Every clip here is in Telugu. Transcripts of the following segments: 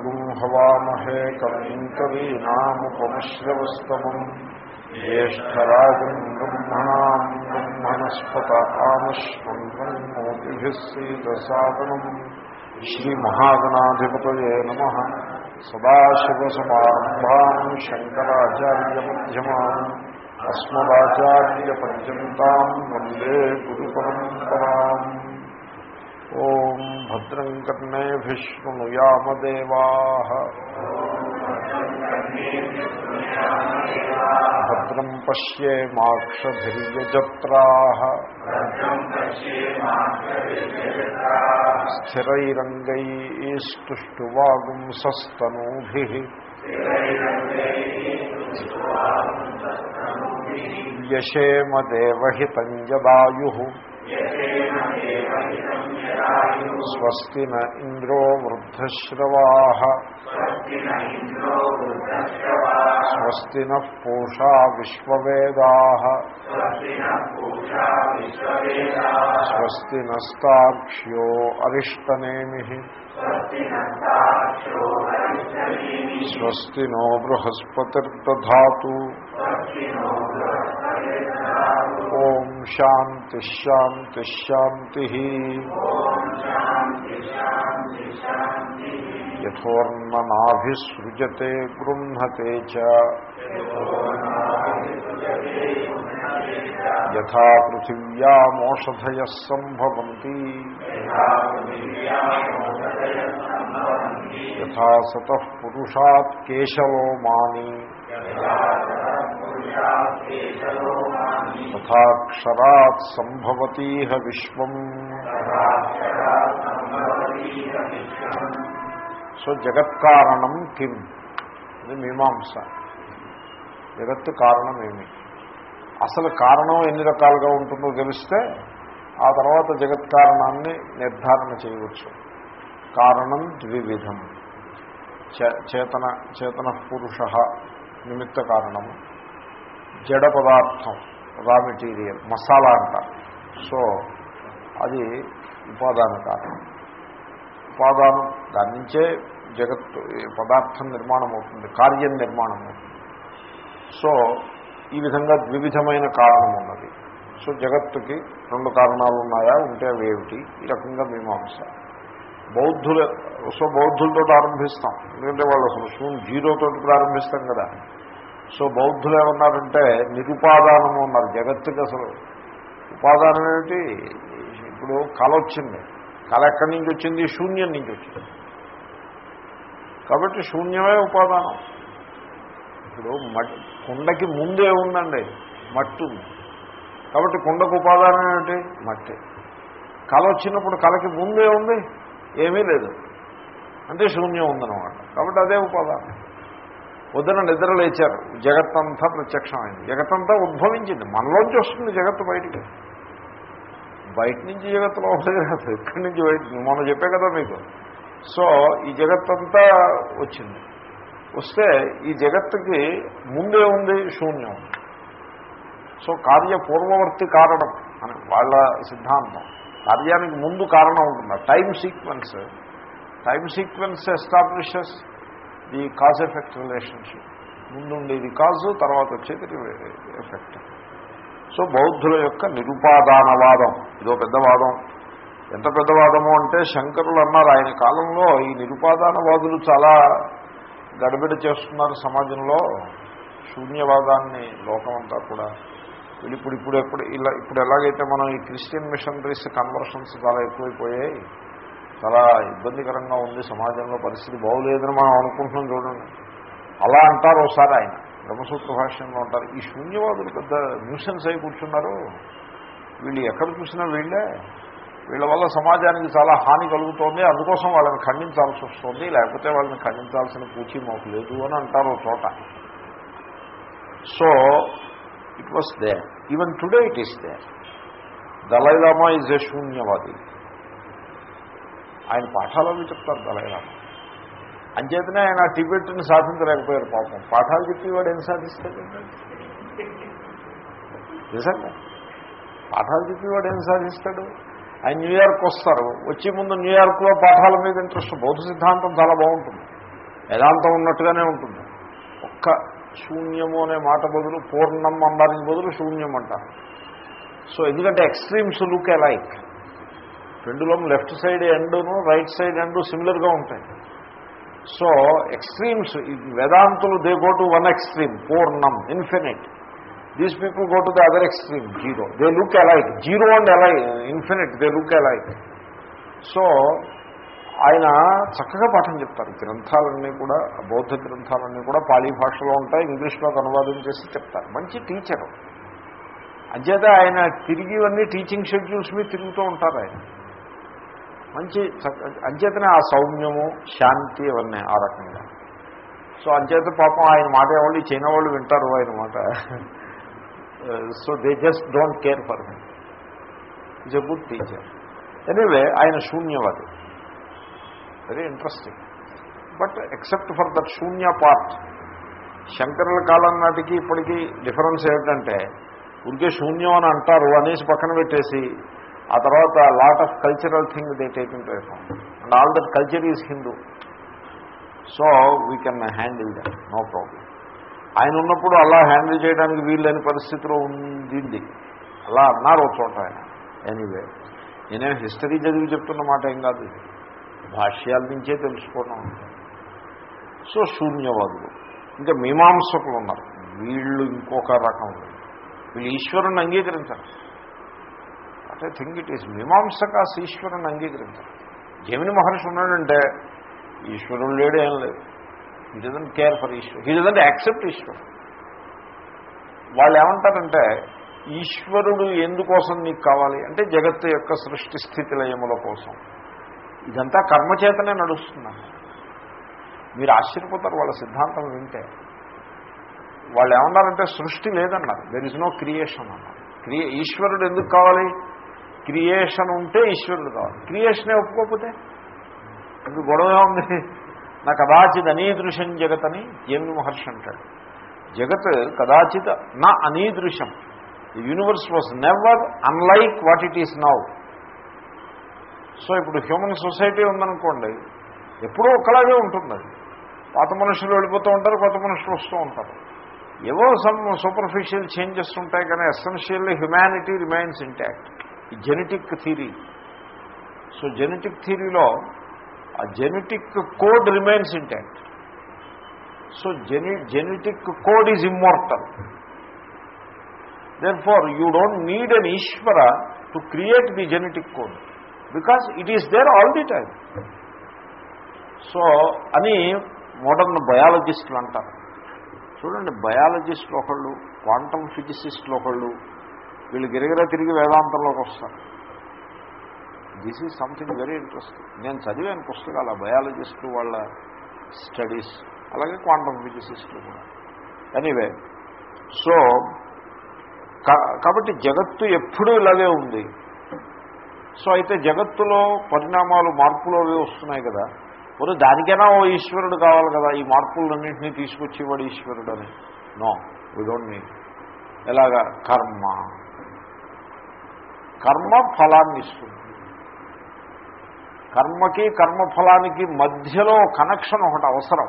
त्वमिगुं हवामहे कविम् कवीनामुपमश्रवस्तमम् ज्येष्ठराजम् ब्रह्मणाम् ब्रह्मणस्पत आमश्वन्वन्मोतिभिः सीदसादनम् श्रीमहागणाधिपतये नमः सदाशिवसमारम्भाम् शङ्कराचार्यमध्यमाम् अस्मदाचार्यपर्यन्ताम् वन्दे गुरुपरम्पराम् ॐ भद्रम् कर्णेभिः शृणुयामदेवाः भद्रम् पश्येमाक्षभिर्यजत्राः स्थिरैरङ्गैस्तुष्टुवागुंसस्तनूभिः व्यशेमदेवहितम् స్వస్తి నంద్రో వృద్ధశ్రవా స్వస్తి నూషా విశ్వవేదా స్వస్తి నస్తాక్ష్యో అరిష్టనేమి స్వస్తి నో బృహస్పతిర్దా یارجتے گھنتے موشی سمنتی ستا کے తథాక్షరాత్ సంభవతీహ విశ్వం. సో జగత్కారణం కిం? ఇది మీమాంస. జగత్తు కారణం ఏమి? అసలు కారణం ఎన్ని రకాలుగా ఉంటుందో తెలిస్తే ఆ తర్వాత జగత్కారణాన్ని నిర్ధారణ చేయవచ్చు. కారణం ద్వివిధం. చేతన చేతన పురుష నిమిత్త కారణము జడ పదార్థం. రా మెటీరియల్ మసాలా అంటారు సో అది ఉపాదాన కారణం. ఉపాదానం దాని నుంచే జగత్తు పదార్థం నిర్మాణం అవుతుంది కార్యం నిర్మాణం అవుతుంది. సో ఈ విధంగా ద్వివిధమైన కారణం ఉన్నది. సో జగత్తుకి రెండు కారణాలు ఉన్నాయా? ఉంటే అవి ఏమిటి? ఈ రకంగా మీమాంస. బౌద్ధుల సో బౌద్ధులతో ఆరంభిస్తాం. ఎందుకంటే వాళ్ళు అసలు శూన్ జీరోతో ప్రారంభిస్తాం కదా. సో బౌద్ధులు ఏమన్నారంటే నిరుపాదానము ఉన్నారు జగత్తుకి అసలు ఉపాదానం ఏమిటి? ఇప్పుడు కళ వచ్చింది. కళ ఎక్కడి నుంచి వచ్చింది? శూన్యం నుంచి వచ్చింది. కాబట్టి శూన్యమే ఉపాదానం. ఇప్పుడు మట్టి కుండకి ముందే ఉందండి మట్టి ఉంది. కాబట్టి కుండకు ఉపాదానం ఏమిటి? మట్టి. కళ వచ్చినప్పుడు కళకి ముందే ఉంది ఏమీ లేదు. అంటే శూన్యం ఉందన్నమాట. కాబట్టి అదే ఉపాదానం. పొద్దున నిద్ర లేచారు జగత్తంతా ప్రత్యక్షమైంది. జగత్తంతా ఉద్భవించింది. మనలోంచి వస్తుంది జగత్తు బయటికి. బయట నుంచి జగత్తు లోపలికి రాదు. ఇక్కడి నుంచి బయట? మనం చెప్పే కదా మీకు. సో ఈ జగత్తంతా వచ్చింది. వస్తే ఈ జగత్తుకి ముందే ఉంది శూన్యం. సో కార్య పూర్వవర్తి కారణం అని వాళ్ళ సిద్ధాంతం. కార్యానికి ముందు కారణం ఉంటుంది? Time sequence time sequence establishes the cause effect relationship ముందు ఉండేది కాజు తర్వాత వచ్చేది ఎఫెక్ట్ సో బౌద్ధుల యొక్క నిరుపాదానవాదం. ఇదో పెద్ద వాదం. ఎంత పెద్ద వాదము అంటే శంకరులు అన్నారు ఆయన కాలంలో ఈ నిరుపాదానవాదులు చాలా గడబిడ చేస్తున్నారు సమాజంలో. శూన్యవాదాన్ని లోకమంతా కూడా. వీళ్ళు ఇప్పుడు ఇప్పుడు ఎప్పుడు ఇలా ఇప్పుడు ఎలాగైతే మనం ఈ క్రిస్టియన్ మిషనరీస్ కన్వర్షన్స్ చాలా ఎక్కువైపోయాయి చాలా ఇబ్బందికరంగా ఉంది సమాజంలో పరిస్థితి బాగులేదని మనం అనుకుంటున్నాం చూడండి. అలా అంటారు ఒకసారి ఆయన. బ్రహ్మసూత్ర భాష్యంలో ఉంటారు ఈ శూన్యవాదులు పెద్ద న్యూసెన్స్ అయి కూర్చున్నారు. వీళ్ళు ఎక్కడ చూసినా వీళ్ళే. వీళ్ళ వల్ల సమాజానికి చాలా హాని కలుగుతోంది. అందుకోసం వాళ్ళని ఖండించాల్సి వస్తుంది. లేకపోతే వాళ్ళని ఖండించాల్సిన పూచి మాకు లేదు అని అంటారు చోట. So it was they even today it is they Dalai Lama is a శూన్యవాది. ఆయన పాఠాలు చెప్తారు దళైరామ అంచేతనే ఆయన టిబెట్ని సాధించలేకపోయారు పాపం. పాఠాలు చెప్పేవాడు ఏం సాధిస్తాడు? నిజంగా. పాఠాలు చెప్పేవాడు ఏం సాధిస్తాడు? ఆయన న్యూయార్క్ వస్తారు. వచ్చే ముందు న్యూయార్క్లో పాఠాల మీద ఇంట్రెస్ట్. బౌద్ధ సిద్ధాంతం చాలా బాగుంటుంది. వేదాంతం ఉన్నట్టుగానే ఉంటుంది. ఒక్క శూన్యము అనే మాట బదులు పూర్ణం అనడానికి బదులు శూన్యం అంటారు. సో ఎందుకంటే extremes look alike pendulum left side ఎండును right side end సిమిలర్గా ఉంటాయి. సో ఎక్స్ట్రీమ్స్ వేదాంతులు they go to one extreme పూర్ణం infinite. These people go to the other extreme zero. They look alike zero and alike infinite they look alike so ఆయన చక్కగా పాఠం చెప్తారు. గ్రంథాలన్నీ కూడా బౌద్ధ గ్రంథాలన్నీ కూడా పాళీ భాషలో ఉంటాయి ఇంగ్లీష్లోకి అనువాదం చేసి చెప్తారు. మంచి టీచరు. అంచేత ఆయన తిరిగి ఇవన్నీ టీచింగ్ షెడ్యూల్స్ మీద తిరుగుతూ ఉంటారు ఆయన. మంచి అంచేతనే ఆ సౌమ్యము శాంతి అవన్నీ ఆ రకంగా. సో అంచేత పాపం ఆయన మాట వాళ్ళు చైనా వాళ్ళు వింటారు ఆయన మాట. So they just don't care for him is a good teacher anyway ఆయన శూన్యవాది very interesting but except for that శూన్య పార్ట్ శంకరుల కాలం నాటికి ఇప్పటికీ డిఫరెన్స్ ఏమిటంటే ఉరికే శూన్యం అని అంటారు అనేసి పక్కన పెట్టేసి ఆ తర్వాత lot of cultural thing they take in account and all that culture is Hindu so we can handle that no problem ఆయన ఉన్నప్పుడు అలా హ్యాండిల్ చేయడానికి వీళ్ళని పరిస్థితిలో ఉంది అలా అన్నారు ఒక చోట ఆయన. ఎనీవే నేనేం హిస్టరీ చదివి చెప్తున్న మాట ఏం కాదు భాష్యాల నుంచే తెలుసుకోవడం సో శూన్యవాదులు. ఇంకా మీమాంసకులు ఉన్నారు. వీళ్ళు ఇంకొక రకం. వీళ్ళు ఈశ్వరుని అంగీకరించరు. అంటే థింక్ ఇట్ ఈస్ మీమాంసకాస్ ఈశ్వరుని అంగీకరించారు జమిని మహర్షి ఉన్నాడంటే ఈశ్వరుడు లేడు ఏం లేదు. He doesn't care for Ishwar he doesn't accept Ishwar వాళ్ళు ఏమంటారంటే ఈశ్వరుడు ఎందుకోసం నీకు కావాలి? అంటే జగత్తు యొక్క సృష్టి స్థితి లయముల కోసం. ఇదంతా కర్మచేతనే నడుస్తున్నాను మీరు ఆశ్చర్యపోతారు వాళ్ళ సిద్ధాంతం వింటే. వాళ్ళు ఏమన్నారంటే సృష్టి లేదన్నారు. దెర్ ఇస్ నో క్రియేషన్ అన్నారు. క్రియ ఈశ్వరుడు ఎందుకు కావాలి? క్రియేషన్ ఉంటే ఈశ్వరుడు కావాలి. క్రియేషనే ఒప్పుకోకపోతే? ఇప్పుడు గొడవ ఉంది? నా కదాచిత్ అనీదృశం జగత్ అని జేమి మహర్షి అంటాడు. జగత్ కదాచిత్ నా అనీదృశం. The universe was never unlike what it is now so ఇప్పుడు హ్యూమన్ సొసైటీ ఉందనుకోండి ఎప్పుడూ ఒకలాగే ఉంటుంది అది. పాత మనుషులు వెళ్ళిపోతూ ఉంటారు కొత్త మనుషులు వస్తూ ఉంటారు. ఏవో సమ్ సూపర్ఫిషియల్ చేంజెస్ ఉంటాయి కానీ essentially humanity remains intact genetic theory so genetic థీరీలో ఆ genetic code remains intact so gene genetic code is immortal then far you don't need an Ishwara to create the genetic code because it is there all the time so అని మోడర్న్ బయాలజిస్టులు అంటారు. చూడండి బయాలజిస్టులు ఒకళ్ళు క్వాంటమ్ ఫిజిసిస్టులు ఒకళ్ళు వీళ్ళు గిరగిర తిరిగి వేదాంతంలోకి వస్తారు. This is something very interesting నేను చదివాను పుస్తకాలు బయాలజిస్టు వాళ్ళ స్టడీస్ అలాగే క్వాంటమ్ ఫిజిసిస్టులు కూడా. ఎనీవే సో కాబట్టి జగత్తు ఎప్పుడూ ఇలాగే ఉంది. సో అయితే జగత్తులో పరిణామాలు మార్పులు అవి వస్తున్నాయి కదా. మరి దానికైనా ఓ ఈశ్వరుడు కావాలి కదా ఈ మార్పులన్నింటినీ తీసుకొచ్చేవాడు ఈశ్వరుడు అని. నో వీ డోంట్ మీన్ ఎలాగా? కర్మ. కర్మ ఫలాన్ని ఇస్తుంది కర్మకి కర్మఫలానికి మధ్యలో కనెక్షన్ ఒకటి అవసరం.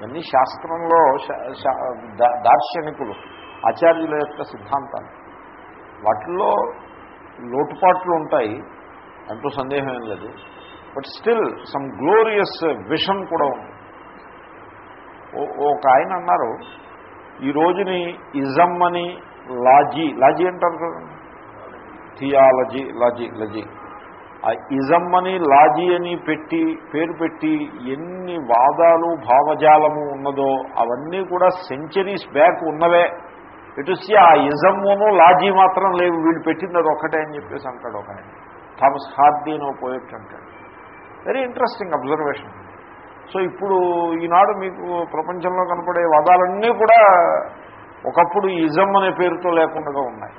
ఇవన్నీ శాస్త్రంలో దార్శనికులు ఆచార్యుల యొక్క సిద్ధాంతాలు. వాటిల్లో లోటుపాట్లు ఉంటాయి అంటూ సందేహం ఏం లేదు. But still some glorious vision కూడా ఉంది. ఒక ఆయన అన్నారు ఈ రోజుని ఇజం అని లాజీ లాజీ అంటారు కదండి థియాలజీ లాజీ లజీ. ఆ ఇజం అని లాజీ అని పెట్టి పేరు పెట్టి ఎన్ని వాదాలు భావజాలము ఉన్నదో అవన్నీ కూడా సెంచరీస్ బ్యాక్ ఉన్నవే. ఇటుసి ఆ ఇజమ్మును లాజీ మాత్రం లేవు. వీళ్ళు పెట్టింది అది ఒకటే అని చెప్పేసి అంటాడు ఒక ఆయన. థామస్ హార్డీ అని పోయట్ అంటాడు. వెరీ ఇంట్రెస్టింగ్ అబ్జర్వేషన్ సో ఇప్పుడు ఈనాడు మీకు ప్రపంచంలో కనపడే వాదాలన్నీ కూడా ఒకప్పుడు ఇజం అనే పేరుతో లేకుండా ఉన్నాయి.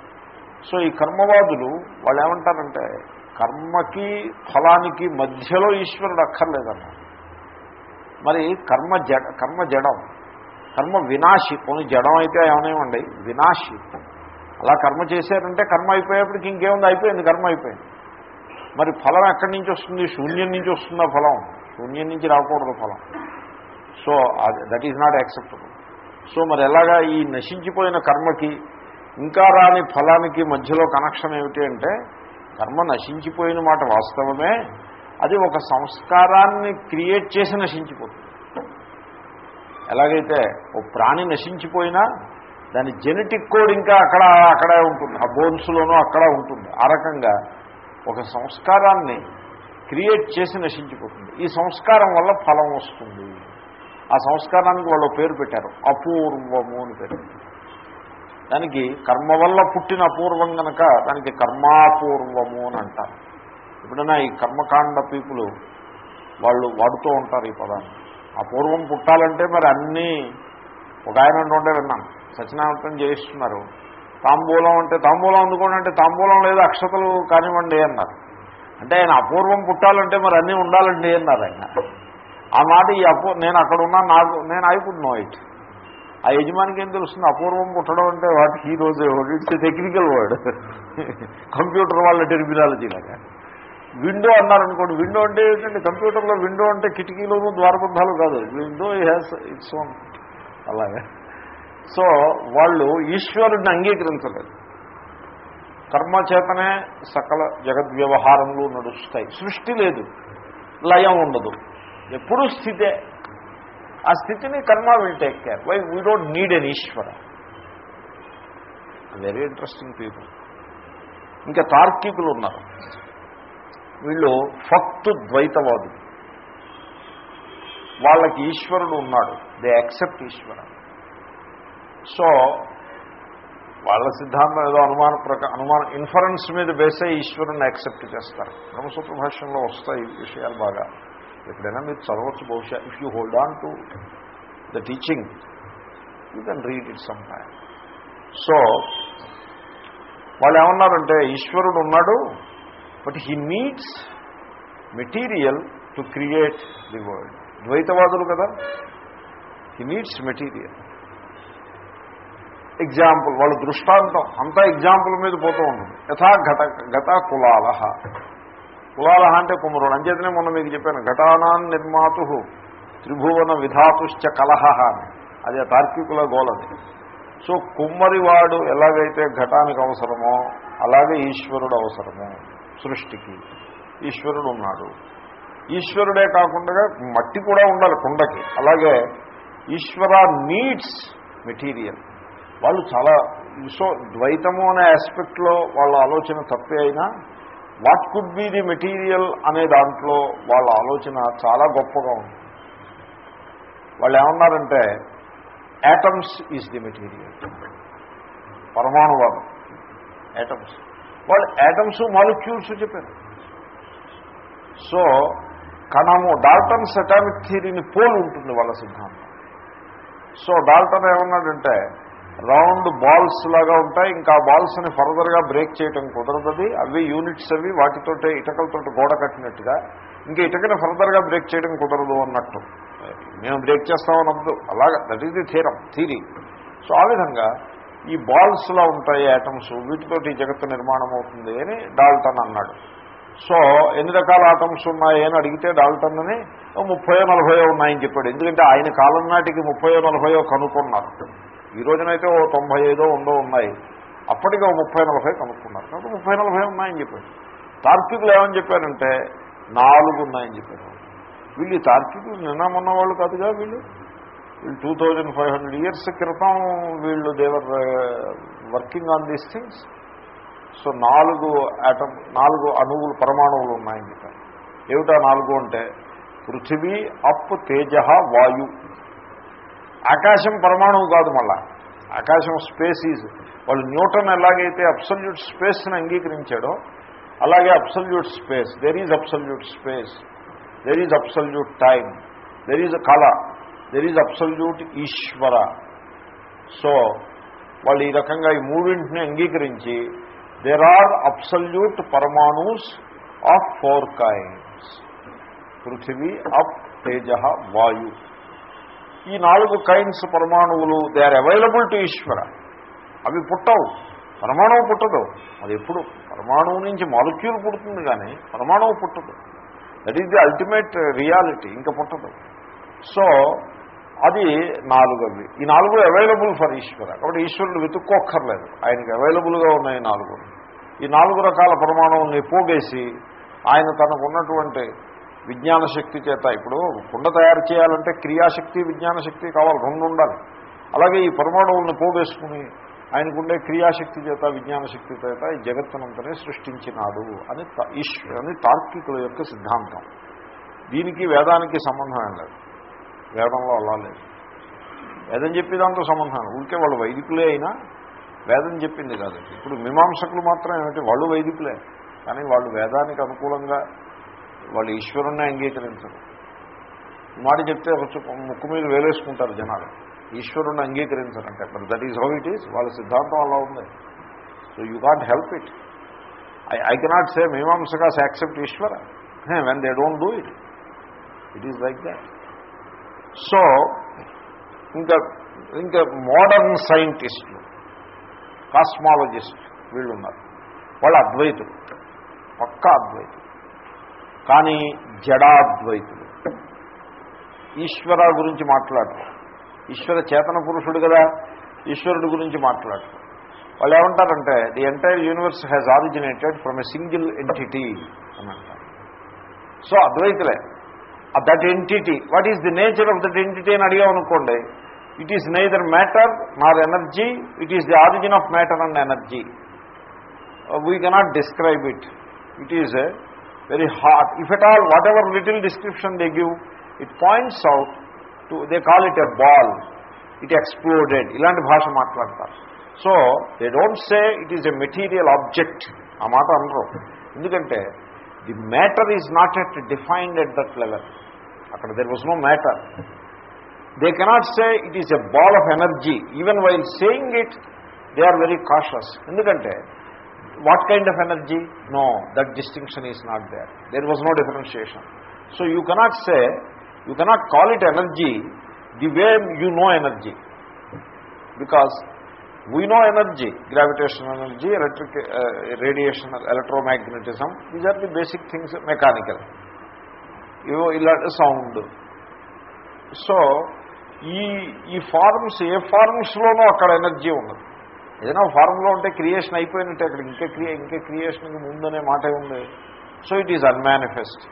సో ఈ కర్మవాదులు వాళ్ళు ఏమంటారంటే కర్మకి ఫలానికి మధ్యలో ఈశ్వరుడు అక్కర్లేదన్నారు మరి కర్మ జడ కర్మ జడం కర్మ వినాశి కొన్ని జడం అయితే ఏమనేమండి? వినాశి. అలా కర్మ చేశారంటే కర్మ అయిపోయేప్పటికి ఇంకేముంది? అయిపోయింది కర్మ అయిపోయింది. మరి ఫలం ఎక్కడి నుంచి వస్తుంది? శూన్యం నుంచి వస్తుందా ఫలం? శూన్యం నుంచి రాకూడదు ఫలం. So that is not acceptable so మరి ఎలాగా ఈ నశించిపోయిన కర్మకి ఇంకా రాని ఫలానికి మధ్యలో కనెక్షన్ ఏమిటి అంటే కర్మ నశించిపోయిన మాట వాస్తవమే అది ఒక సంస్కారాన్ని క్రియేట్ చేసి నశించిపోతుంది. ఎలాగైతే ఓ ప్రాణి నశించిపోయినా దాని జెనెటిక్ కోడ్ ఇంకా అక్కడ అక్కడే ఉంటుంది. ఆ బోన్స్లోనూ అక్కడ ఉంటుంది. ఆ రకంగా ఒక సంస్కారాన్ని క్రియేట్ చేసి నశించిపోతుంది. ఈ సంస్కారం వల్ల ఫలం వస్తుంది. ఆ సంస్కారానికి వాళ్ళు పేరు పెట్టారు. అపూర్వము అని పేరు. దానికి కర్మ వల్ల పుట్టిన అపూర్వం కనుక దానికి కర్మాపూర్వము అని అంటారు. ఎప్పుడైనా ఈ కర్మకాండ పీపులు వాళ్ళు వాడుతూ ఉంటారు ఈ పదాన్ని. అపూర్వం పుట్టాలంటే మరి అన్నీ ఒక ఆయన అంటుంటే విన్నాను సత్యనారాయణ చేయిస్తున్నారు తాంబూలం అంటే తాంబూలం అందుకోండి అంటే తాంబూలం లేదు అక్షతలు కానివ్వండి అన్నారు. అంటే ఆయన అపూర్వం పుట్టాలంటే మరి అన్నీ ఉండాలండి అన్నారు ఆయన. ఆ మాట ఈ అపూ నేను అక్కడ ఉన్నా నాకు నేను ఐ కుడ్ నో ఇట్. ఆ యజమానికి ఏం తెలుస్తుంది? అపూర్వం పుట్టడం అంటే వాటి ఈ రోజు ఇట్స్ టెక్నికల్ వర్డ్. కంప్యూటర్ వాళ్ళ టెర్మినాలజీ లాగా. విండో అన్నారనుకోండి విండో అంటే ఏంటంటే కంప్యూటర్లో విండో అంటే కిటికీలోనూ ద్వారబంధాలు కాదు. విండో హ్యాస్ ఇట్స్ ఓన్ అలాగే. సో వాళ్ళు ఈశ్వరుడిని అంగీకరించలేదు. కర్మ చేతనే సకల జగద్వ్యవహారంలో నడుస్తాయి. సృష్టి లేదు లయం ఉండదు. ఎప్పుడూ స్థితే. ఆ స్థితిని karma will take care why we don't need an Ishwara. Very interesting people ఇంకా తార్కికులు ఉన్నారు. వీళ్ళు ఫక్తు ద్వైతవాదు వాళ్ళకి ఈశ్వరుడు ఉన్నాడు. They accept Ishwara. సో వాళ్ళ సిద్ధాంతం ఏదో అనుమాన ప్రకారం అనుమాన ఇన్ఫరెన్స్ మీద బేసే ఈశ్వరుని యాక్సెప్ట్ చేస్తారు. బ్రహ్మసూత్ర భాష్యంలో వస్తాయి ఈ విషయాలు బాగా. ఎప్పుడైనా మీరు చదవచ్చు బహుశా if you hold on to the teaching you can read it some time so వాళ్ళు ఏమన్నారంటే ఈశ్వరుడు ఉన్నాడు but he needs material to create the world ద్వైతవాదులు కదా? హీ నీడ్స్ మెటీరియల్ ఎగ్జాంపుల్ వాళ్ళ దృష్టాంతం అంతా ఎగ్జాంపుల్ మీద పోతూ ఉంటుంది. యథా ఘట గత కులాల కులాల అంటే కుమరుడు. అంచేతనే మొన్న మీకు చెప్పాను ఘటానాన్ నిర్మాతు త్రిభువన విధాతుశ్చ కలహ అని. అది ఆ తార్కికుల గోలది సో కుమ్మరివాడు ఎలాగైతే ఘటానికి అవసరమో అలాగే ఈశ్వరుడు అవసరము సృష్టికి ఈశ్వరుడు ఉన్నాడు ఈశ్వరుడే కాకుండా మట్టి కూడా ఉండాలి కుండకి. అలాగే ఈశ్వర నీడ్స్ మెటీరియల్ వాళ్ళు చాలా సో ద్వైతము అనే ఆస్పెక్ట్లో వాళ్ళ ఆలోచన తప్పే అయినా what could be the material అనే దాంట్లో వాళ్ళ ఆలోచన చాలా గొప్పగా ఉంది. వాళ్ళు ఏమన్నారంటే యాటమ్స్ ఈజ్ ది మెటీరియల్ పరమాణువాదం. యాటమ్స్ వాళ్ళు యాటమ్స్ మాలిక్యూల్స్ చెప్పారు. సో కణము డాల్టన్ సెటామిక్ థీరీని పోల్ ఉంటుంది వాళ్ళ సిద్ధాంతం. సో డాల్టన్ ఏమన్నాడంటే రౌండ్ బాల్స్ లాగా ఉంటాయి. ఇంకా ఆ బాల్స్ని ఫర్దర్గా బ్రేక్ చేయటం కుదరదది. అవి యూనిట్స్ అవి వాటితోటే ఇటకలతో గోడ కట్టినట్టుగా. ఇంకా ఇటకని ఫర్దర్గా బ్రేక్ చేయడం కుదరదు అన్నట్టు. మేము బ్రేక్ చేస్తామన్నప్పుడు అలాగా that is the theorem theory so ఆ విధంగా ఈ బాల్స్లా ఉంటాయి ఐటమ్స్ వీటితోటి జగత్తు నిర్మాణం అవుతుంది అని డాల్టన్ అన్నాడు. సో ఎన్ని రకాల ఆటమ్స్ ఉన్నాయి అని అడిగితే డాల్టన్ అని ముప్పయో నలభయో ఉన్నాయని చెప్పాడు. ఎందుకంటే ఆయన కాలం నాటికి ముప్పయో నలభయో కనుక్కున్నారు. ఈ రోజునైతే ఓ తొంభై ఐదో ఉందో ఉన్నాయి. అప్పటికి ఓ ముప్పై నలభై కనుక్కున్నారు. కాబట్టి ముప్పై నలభై ఉన్నాయని చెప్పారు. తార్కికులు ఏమని చెప్పారంటే నాలుగు ఉన్నాయని చెప్పారు. వీళ్ళు తార్కికులు నిన్న మొన్న వాళ్ళు కాదుగా వీళ్ళు? వీళ్ళు two thousand five hundred years క్రితం వీళ్ళు they were working on these things. So నాలుగు ఆటం నాలుగు అణువులు పరమాణువులు ఉన్నాయని చెప్పారు. ఏమిటా నాలుగు అంటే పృథివీ అప్ తేజ వాయు ఆకాశం పరమాణువు కాదు మళ్ళా. ఆకాశం స్పేస్ ఈజ్ వాళ్ళు న్యూటన్ ఎలాగైతే అబ్సల్యూట్ స్పేస్ని అంగీకరించాడో అలాగే absolute space there is absolute space there is absolute time there is కళ there is absolute Ishvara so వాళ్ళు ఈ రకంగా ఈ మూడింటిని అంగీకరించి దెర్ ఆర్ అబ్సల్యూట్ పరమాణుస్ ఆఫ్ ఫోర్ కైండ్స్ పృథివీ అప్ తేజ వాయు. ఈ నాలుగు కైండ్స్ పరమాణువులు they are available to Ishvara అవి పుట్టవు. పరమాణువు పుట్టదు. అది ఎప్పుడు? పరమాణువు నుంచి మాలిక్యూల్ పుడుతుంది కానీ పరమాణువు పుట్టదు. That is the ultimate reality ఇంకా పుట్టదు. సో అది నాలుగవి. ఈ నాలుగు అవైలబుల్ ఫర్ ఈశ్వర కాబట్టి ఈశ్వరుడు వెతుక్కోక్కర్లేదు. ఆయనకి అవైలబుల్గా ఉన్నాయి నాలుగు. ఈ నాలుగు రకాల పరమాణువుల్ని పోగేసి ఆయన తనకు ఉన్నటువంటి విజ్ఞాన శక్తి చేత. ఇప్పుడు కుండ తయారు చేయాలంటే క్రియాశక్తి విజ్ఞాన శక్తి కావాలి రెండు ఉండాలి. అలాగే ఈ పరమాణువులను పోగేసుకుని ఆయనకుండే క్రియాశక్తి చేత విజ్ఞాన శక్తి చేత ఈ జగత్తునంతనే సృష్టించినాడు అని అని తార్కికుల యొక్క సిద్ధాంతం. దీనికి వేదానికి సంబంధం ఏం లేదు. వేదంలో అలా లేదు. వేదం చెప్పేదాంతో సంబంధం ఊరికే వాళ్ళు వైదికులే అయినా వేదం చెప్పింది కాదు. ఇప్పుడు మీమాంసకులు మాత్రం ఏమిటి? వాళ్ళు వైదికులే. కానీ వాళ్ళు వేదానికి అనుకూలంగా వాళ్ళు ఈశ్వరుణ్ణి అంగీకరించరు. మాట చెప్తే కొంచెం ముక్కు మీద వేలేసుకుంటారు జనాలు. ఈశ్వరుణ్ణి అంగీకరించరంటే but that is how it is వాళ్ళ సిద్ధాంతం అలా ఉంది. So you can't help it I I cannot say మీమాంసకాస్ accept Ishvara. When they don't do it it is like that so ఇంకా ఇంకా మోడర్న్ సైంటిస్టులు కాస్మాలజిస్ట్ వీళ్ళు ఉన్నారు వాళ్ళు అద్వైతులు. పక్కా అద్వైతులు. కానీ జడాద్వైతులు ఈశ్వర గురించి మాట్లాడరు ఈశ్వర చేతన పురుషుడు కదా ఈశ్వరుడు గురించి మాట్లాడరు వాళ్ళు ఏమంటారంటే the entire universe has originated from a single entity అని అంటారు. So అద్వైతులే that entity what is the nature of that entity అని అడిగామనుకోండి it is neither matter nor energy it is the origin of matter and energy we cannot describe it it is very hot if at all whatever little description they give it points out to they call it a ball it exploded ఇలాంటి భాష మాట్లాడతారు so they don't say it is a material object ఆ మాట అనరు ఎందుకంటే the matter is not at defined at that level అక్కడ there was no matter they cannot say it is a ball of energy even while saying it they are very cautious ఎందుకంటే what kind of energy no that distinction is not there there was no differentiation so you cannot say you cannot call it energy the way you know energy because we know energy gravitation energy electric radiation electromagnetism these are the basic things mechanical ఇవో ఇలాంటి సౌండ్ సో ఈ ఈ ఫార్మ్స్ ఏ ఫార్మ్స్లోనూ అక్కడ ఎనర్జీ ఉన్నది ఏదైనా ఫార్మ్లో ఉంటే క్రియేషన్ అయిపోయినట్టే అక్కడ ఇంకా క్రియ ఇంకా క్రియేషన్కి ముందనే మాట ఉంది so it is unmanifest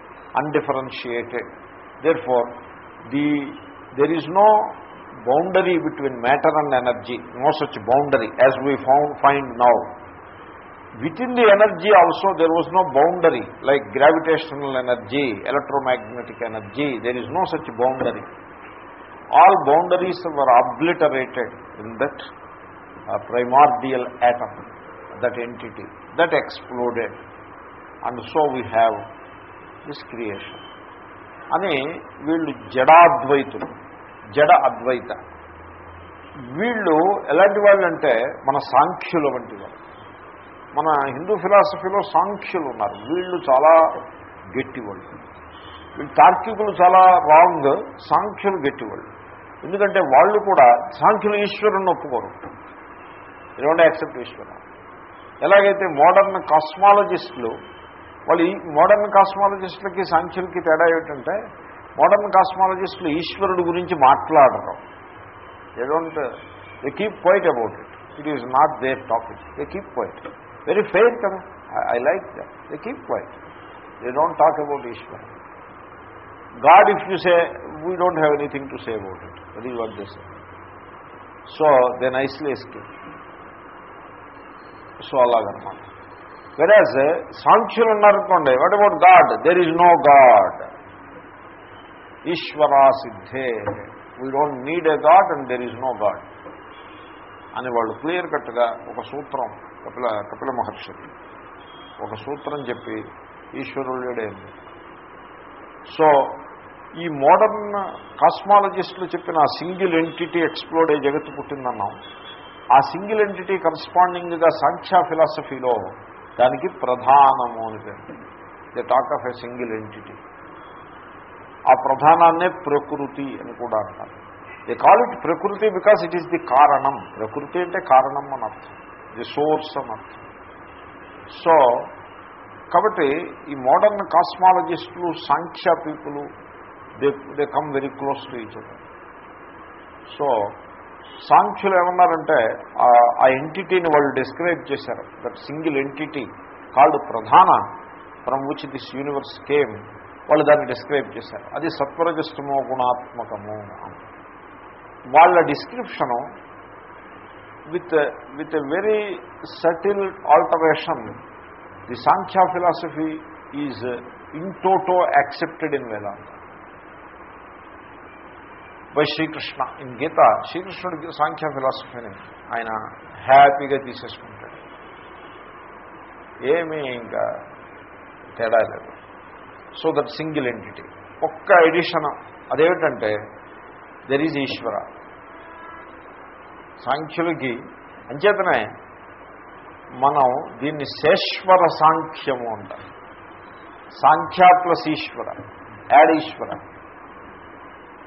undifferentiated there far the there is no boundary between matter and energy no such boundary as we found find now within the energy also there was no boundary like gravitational energy electromagnetic energy there is no such boundary all boundaries were obliterated in that uh, primordial atom that entity that exploded. And so we have this creation. అని వీళ్ళు జడాద్వైతులు జడ అద్వైత. వీళ్ళు ఎలాంటి వాళ్ళు అంటే మన సాంఖ్యుల వంటి వాళ్ళు. మన హిందూ ఫిలాసఫీలో సాంఖ్యులు ఉన్నారు. వీళ్ళు చాలా గట్టివాళ్ళు. వీళ్ళు తార్కికులు చాలా రాంగ్ సాంఖ్యులు గట్టివాళ్ళు. ఎందుకంటే వాళ్ళు కూడా సాంఖ్యులు ఈశ్వరుని ఒప్పుకోరు. ఏమంటే యాక్సెప్ట్ ఈశ్వరం ఎలాగైతే మోడర్న్ కాస్మాలజిస్టులు వాళ్ళు ఈ మోడర్న్ కాస్మాలజిస్టులకి సాంఖ్యులకి తేడా ఏమిటంటే మోడర్న్ కాస్మాలజిస్టులు ఈశ్వరుడు గురించి మాట్లాడరు. They don't they keep quiet about it it is not their topic they keep quiet very fair కదా I like that they keep quiet they don't talk about Ishwar God if you say we don't have anything to say about it that is what they so they nicely escape so అలాగనమాట. వెరాజ్ సాంఖ్యులు ఉన్నారనుకోండి what about God there is no God Eshwara సిద్ధే we don't need a God and there is no God అని వాళ్ళు క్లియర్ కట్గా ఒక సూత్రం కపిల కపిల మహర్షి ఒక సూత్రం చెప్పి ఈశ్వరుడేమి సో ఈ మోడర్న్ కాస్మాలజిస్టులు చెప్పిన సింగిల్ ఎంటిటీ ఎక్స్ప్లోడ్ అయ్యే జగత్తు పుట్టిందన్నాం. ఆ సింగిల్ ఎంటిటీ కరస్పాండింగ్గా సాంఖ్యా ఫిలాసఫీలో దానికి ప్రధానము అని పేరు. The talk of a single entity. ఆ ప్రధానాన్నే ప్రకృతి అని కూడా అంటారు. ది కాల్ ఇట్ ప్రకృతి బికాస్ ఇట్ ఈస్ ది కారణం. ప్రకృతి అంటే కారణం అని అర్థం. ది సోర్స్ అని అర్థం. సో కాబట్టి ఈ modern కాస్మాలజిస్టులు Sankhya people they they come very close to each other so సాంఖ్యులు ఏమన్నారంటే ఆ- ఎంటిటీని వాళ్ళు డిస్క్రైబ్ చేశారు. దట్ సింగిల్ ఎంటిటీ కాల్డ్ ప్రధాన from which this universe came వాళ్ళు దాన్ని డిస్క్రైబ్ చేశారు. అది సత్వరజస్తమో గుణాత్మకము అని. వాళ్ళ description with with a very subtle alteration the Sankhya philosophy is in toto accepted in Vedanta by Srikrishna. In Gita శ్రీకృష్ణుడి సాంఖ్య ఫిలాసఫీని ఆయన హ్యాపీగా తీసేసుకుంటాడు. ఏమీ ఇంకా తేడా లేదు. So that single entity. ఒక్క ఎడిషన్ అదేమిటంటే దెర్ ఈజ్ ఈశ్వర. సాంఖ్యులకి అంచేతనే మనం దీన్ని శేశ్వర సాంఖ్యము అంట Sankhya plus Ishvara. Add Ishvara.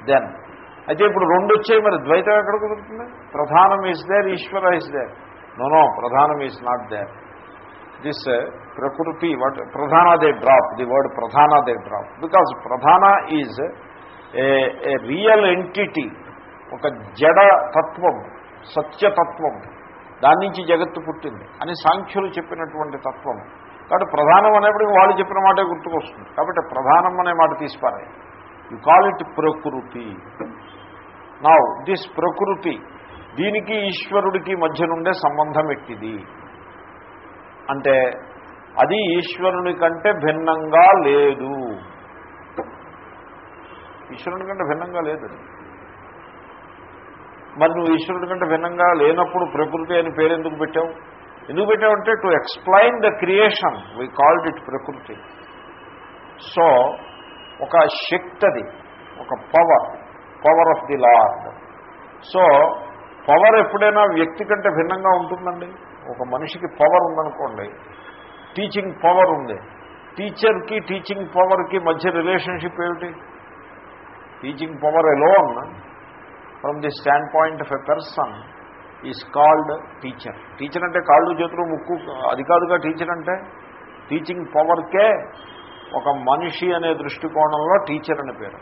Then అయితే ఇప్పుడు రెండు వచ్చాయి మరి. ద్వైతం ఎక్కడ కుదురుతుంది? ప్రధానం is there Ishvara is there no no ప్రధానం ఈజ్ నాట్ దేర్ దిస్ ప్రకృతి వాట్ ప్రధాన దే డ్రాప్ ది వర్డ్ ప్రధాన దే డ్రాప్ బికాజ్ ప్రధాన ఈజ్ ఏ రియల్ ఎంటిటీ ఒక జడ తత్వం సత్యతత్వం దాని నుంచి జగత్తు పుట్టింది అని సాంఖ్యులు చెప్పినటువంటి తత్వం. కాబట్టి ప్రధానం అనేప్పటికీ వాళ్ళు చెప్పిన మాటే గుర్తుకొస్తుంది. కాబట్టి ప్రధానం అనే మాట తీసిపారాయి. You call it prakriti. నా దిస్ ప్రకృతి దీనికి ఈశ్వరుడికి మధ్య నుండే సంబంధం ఎట్టిది? అంటే అది ఈశ్వరుని కంటే భిన్నంగా లేదు. ఈశ్వరుని కంటే భిన్నంగా లేదు మరి నువ్వు ఈశ్వరుడి కంటే భిన్నంగా లేనప్పుడు ప్రకృతి అని పేరు ఎందుకు పెట్టావు? ఎందుకు పెట్టావంటే to explain the creation we called it ప్రకృతి. సో ఒక శక్తి అది ఒక power power of the lord. So power ఎప్పుడైనా వ్యక్తి కంటే భిన్నంగా ఉంటుందండి? ఒక మనిషికి పవర్ ఉందనుకోండి టీచింగ్ పవర్ ఉంది. టీచర్కి టీచింగ్ పవర్కి మధ్య రిలేషన్షిప్ ఏమిటి? Teaching power alone from the stand point of a person is called teacher. Teacher అంటే కాళ్ళు చేతులు ముక్కు అది కాదుగా టీచర్ అంటే? టీచింగ్ పవర్కే ఒక మనిషి అనే దృష్టికోణంలో టీచర్ అని పేరు.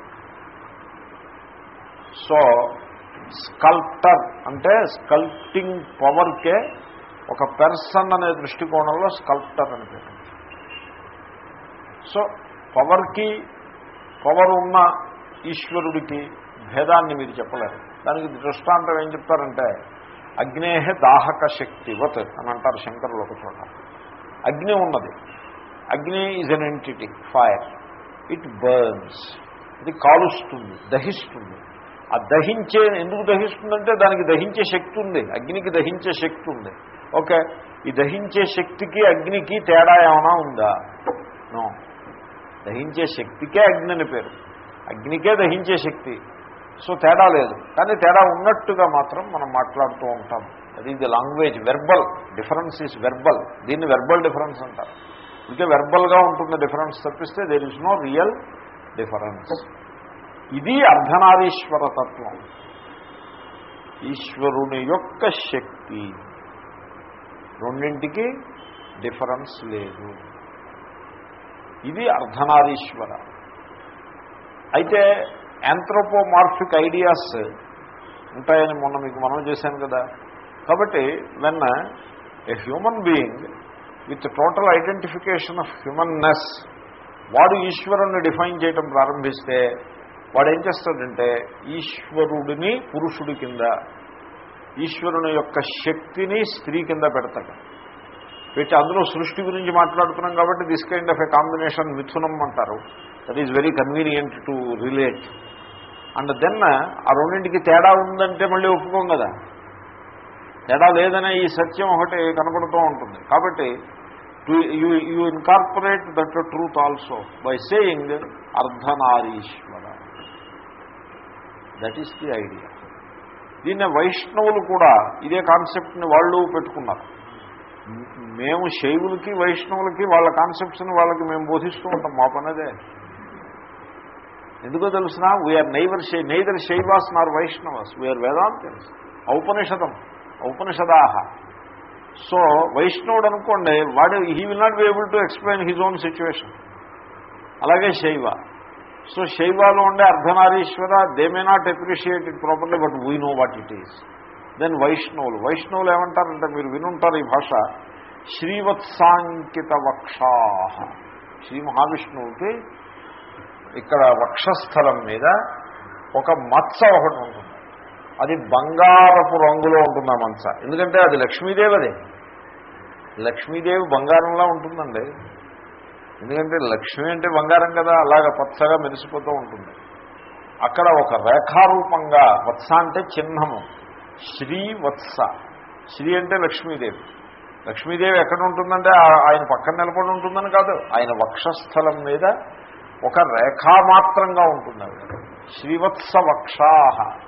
సో స్కల్ప్టర్ అంటే స్కల్ప్టింగ్ పవర్కే ఒక పెర్సన్ అనే దృష్టికోణంలో స్కల్ప్టర్ అని పేరు. సో పవర్కి పవర్ ఉన్న ఈశ్వరుడికి భేదాన్ని మీరు చెప్పలేరు. దానికి దృష్టాంతం ఏం చెప్తారంటే అగ్నేహ దాహక శక్తివత్ అని అంటారు శంకరులు ఒక చోట. అగ్ని ఉన్నది. అగ్ని is an entity fire it burns ఇది కాలుస్తుంది దహిస్తుంది. ఆ దహించే ఎందుకు దహిస్తుందంటే దానికి దహించే శక్తి ఉంది అగ్నికి దహించే శక్తి ఉంది. ఓకే ఈ దహించే శక్తికి అగ్నికి తేడా ఏమైనా ఉందా? నో. దహించే శక్తికే అగ్ని అని పేరు. అగ్నికే దహించే శక్తి. సో తేడా లేదు. కానీ తేడా ఉన్నట్టుగా మాత్రం మనం మాట్లాడుతూ ఉంటాం. అది ఇది language verbal difference is verbal దీన్ని వెర్బల్ డిఫరెన్స్ అంటారు. ఇంకే వెర్బల్గా ఉంటుంది డిఫరెన్స్ తప్పిస్తే there is no real difference ఇది అర్ధనారీశ్వర తత్వం. ఈశ్వరుని యొక్క శక్తి. రెండింటికి డిఫరెన్స్ లేదు. ఇది అర్ధనారీశ్వర. అయితే యాంథ్రోపోమార్ఫిక్ ఐడియాస్ ఉంటాయని మొన్న మీకు మనం చేశాను కదా. కాబట్టి when a human being with total identification of humanness వాడు ఈశ్వరుణ్ణి డిఫైన్ చేయడం ప్రారంభిస్తే వాడు ఏం చేస్తాడంటే ఈశ్వరుడిని పురుషుడి కింద ఈశ్వరుని యొక్క శక్తిని స్త్రీ కింద పెడతాడు. పెట్టి అందులో సృష్టి గురించి మాట్లాడుతున్నాం కాబట్టి this kind of a combination మిథునం అంటారు. That is very convenient to relate and then ఆ రెండింటికి తేడా ఉందంటే మళ్ళీ ఒప్పుకోం కదా. తేడా లేదనే ఈ సత్యం ఒకటి కనపడుతూ ఉంటుంది. కాబట్టి you you incorporate that truth also by saying Ardhanarishvara. That is the idea దీన్ని వైష్ణవులు కూడా ఇదే కాన్సెప్ట్ని వాళ్ళు పెట్టుకున్నారు. మేము శైవులకి వైష్ణవులకి వాళ్ళ కాన్సెప్ట్స్ని వాళ్ళకి మేము బోధిస్తూ ఉంటాం. మా పనదే. ఎందుకో తెలుసిన? వీఆర్ నైవర్ శై నైదర్ శైవాస్ నార్ వైష్ణవాస్. వీఆర్ తెలుసు ఔపనిషదం. ఔపనిషదాహ. సో వైష్ణవుడు అనుకోండి వాడు he will not be able to explain his own situation అలాగే శైవ. సో శైవాలో ఉండే Ardhanarishvara they may not appreciate it properly but we know what it is then వైష్ణవులు వైష్ణవులు ఏమంటారంటే మీరు వినుంటారు ఈ భాష శ్రీవత్సాంకిత వక్షా శ్రీ మహావిష్ణువుకి ఇక్కడ వక్షస్థలం మీద ఒక మత్స ఒకటి ఉంటుంది. అది బంగారపు రంగులో ఉంటుంది ఆ మత్స ఎందుకంటే అది లక్ష్మీదేవి అది. లక్ష్మీదేవి బంగారంలా ఉంటుందండి. ఎందుకంటే లక్ష్మి అంటే బంగారం కదా అలాగ పచ్చగా మెరిసిపోతూ ఉంటుంది. అక్కడ ఒక రేఖారూపంగా వత్స అంటే చిహ్నము. శ్రీ వత్స. శ్రీ అంటే లక్ష్మీదేవి. లక్ష్మీదేవి ఎక్కడ ఉంటుందంటే ఆ- ఆయన పక్కన నిలబడి ఉంటుందని కాదు ఆయన వక్షస్థలం మీద ఒక రేఖామాత్రంగా ఉంటుంది ఆవిడ శ్రీవత్స వక్షాహ.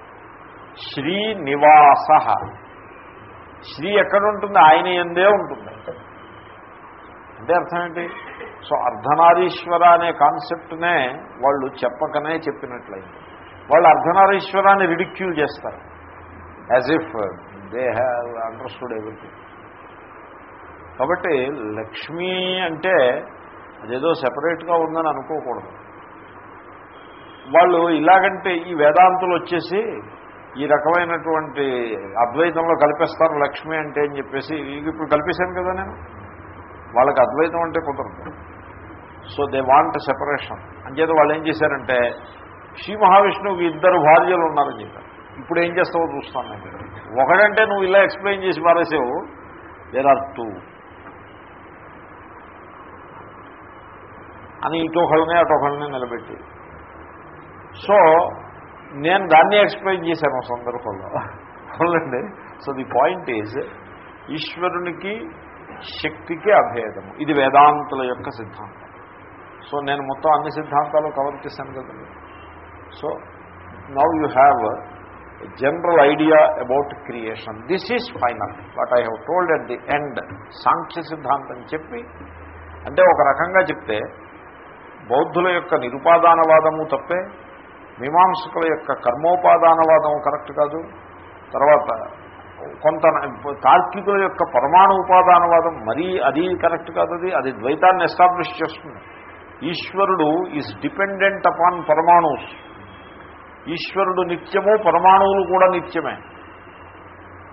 శ్రీనివాస. శ్రీ ఎక్కడ ఉంటుంది? ఆయన ఎందే ఉంటుంది. అంటే అర్థం ఏంటి? సో అర్ధనారీశ్వర అనే కాన్సెప్ట్నే వాళ్ళు చెప్పకనే చెప్పినట్లయింది. వాళ్ళు అర్ధనారీశ్వరాన్ని రిడిక్యూల్ చేస్తారు. As if they have understood everything కాబట్టి లక్ష్మి అంటే అదేదో సెపరేట్గా ఉందని అనుకోకూడదు. వాళ్ళు ఇలాగంటే ఈ వేదాంతులు వచ్చేసి ఈ రకమైనటువంటి అద్వైతంలో కల్పిస్తారు లక్ష్మి అంటే అని చెప్పేసి ఇప్పుడు కల్పేశాను కదా నేను? వాళ్ళకి అద్వైతం అంటే కుదరదు. సో దే వాంట్ సెపరేషన్ అంచేత వాళ్ళు ఏం చేశారంటే శ్రీ మహావిష్ణువుకి ఇద్దరు భార్యలు ఉన్నారని చెప్పారు. ఇప్పుడు ఏం చేస్తావో చూస్తాను నేను. ఒకడంటే నువ్వు ఇలా ఎక్స్ప్లెయిన్ చేసి పారేసావు దేర్ ఆర్ టూ అని ఇటు ఒకళ్ళని అటు నిలబెట్టి. సో నేను దాన్ని ఎక్స్ప్లెయిన్ చేశాను సందర్భంలో. అవునండి. సో ది పాయింట్ ఈజ్ ఈశ్వరునికి శక్తికి అభేదము. ఇది వేదాంతుల యొక్క సిద్ధాంతం. సో నేను మొత్తం అన్ని సిద్ధాంతాలు కవర్ చేశాను కదండి so now you have general idea about creation this is final but I have told at the end Sankhya సిద్ధాంతం చెప్పి అంటే ఒక రకంగా చెప్తే బౌద్ధుల యొక్క నిరుపాదానవాదము తప్పే మీమాంసకుల యొక్క కర్మోపాదానవాదం కరెక్ట్ కాదు. తర్వాత కొంత తార్కికుల యొక్క పరమాణు ఉపాదానవాదం మరీ అది కరెక్ట్ కాదు అది అది ద్వైతాన్ని ఎస్టాబ్లిష్ చేస్తుంది. ఈశ్వరుడు ఈజ్ డిపెండెంట్ అపాన్ పరమాణుస్ ఈశ్వరుడు నిత్యము పరమాణువులు కూడా నిత్యమే.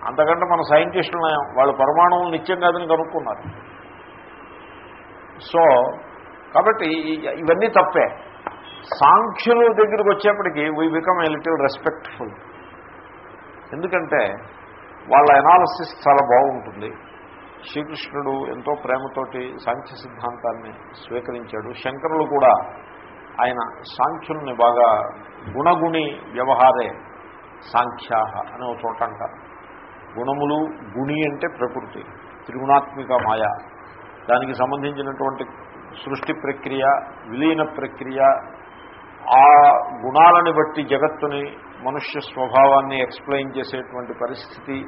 అంతకంటే మన సైంటిస్టులు నయం. వాళ్ళు పరమాణువులు నిత్యం కాదని కనుక్కున్నారు. సో కాబట్టి ఇవన్నీ తప్పే. సాంఖ్యుల దగ్గరికి వచ్చేప్పటికీ we become a little respectful ఎందుకంటే వాళ్ళ ఎనాలసిస్ చాలా బాగుంటుంది. శ్రీకృష్ణుడు ఎంతో ప్రేమతోటి సాంఖ్య సిద్ధాంతాన్ని స్వీకరించాడు. శంకరులు కూడా ఆయన సాంఖ్యుల్ని బాగా గుణగుణి వ్యవహారే సాంఖ్యాహ అని ఒక చోట అంటారు. గుణములు గుణి అంటే ప్రకృతి త్రిగుణాత్మిక మాయ. దానికి సంబంధించినటువంటి సృష్టి ప్రక్రియ విలీన ప్రక్రియ ఆ గుణాలని బట్టి జగత్తుని మనుష్య స్వభావాన్ని ఎక్స్ప్లెయిన్ చేసేటువంటి పరిస్థితి.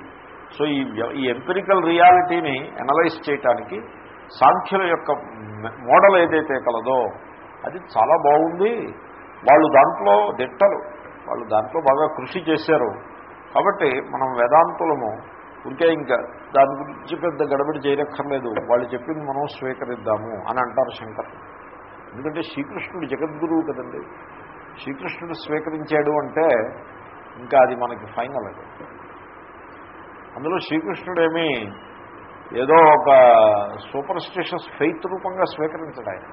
సో ఈ ఈ ఎంపిరికల్ రియాలిటీని అనలైజ్ చేయటానికి సాంఖ్యుల యొక్క మోడల్ ఏదైతే కలదో అది చాలా బాగుంది. వాళ్ళు దాంట్లో దిట్టలు వాళ్ళు దాంట్లో బాగా కృషి చేశారు. కాబట్టి మనం వేదాంతులము ఉంటే ఇంకా దాని గురించి పెద్ద గడబడి చేయనక్కర్లేదు. వాళ్ళు చెప్పింది మనం స్వీకరిద్దాము అని అంటారు శంకర్. ఎందుకంటే శ్రీకృష్ణుడు జగద్గురువు కదండి. శ్రీకృష్ణుడు స్వీకరించాడు అంటే ఇంకా అది మనకి ఫైనల్ అది. అందులో శ్రీకృష్ణుడేమి ఏదో ఒక సూపర్ స్టిషస్ ఫెయిత్ రూపంగా స్వీకరించడు ఆయన.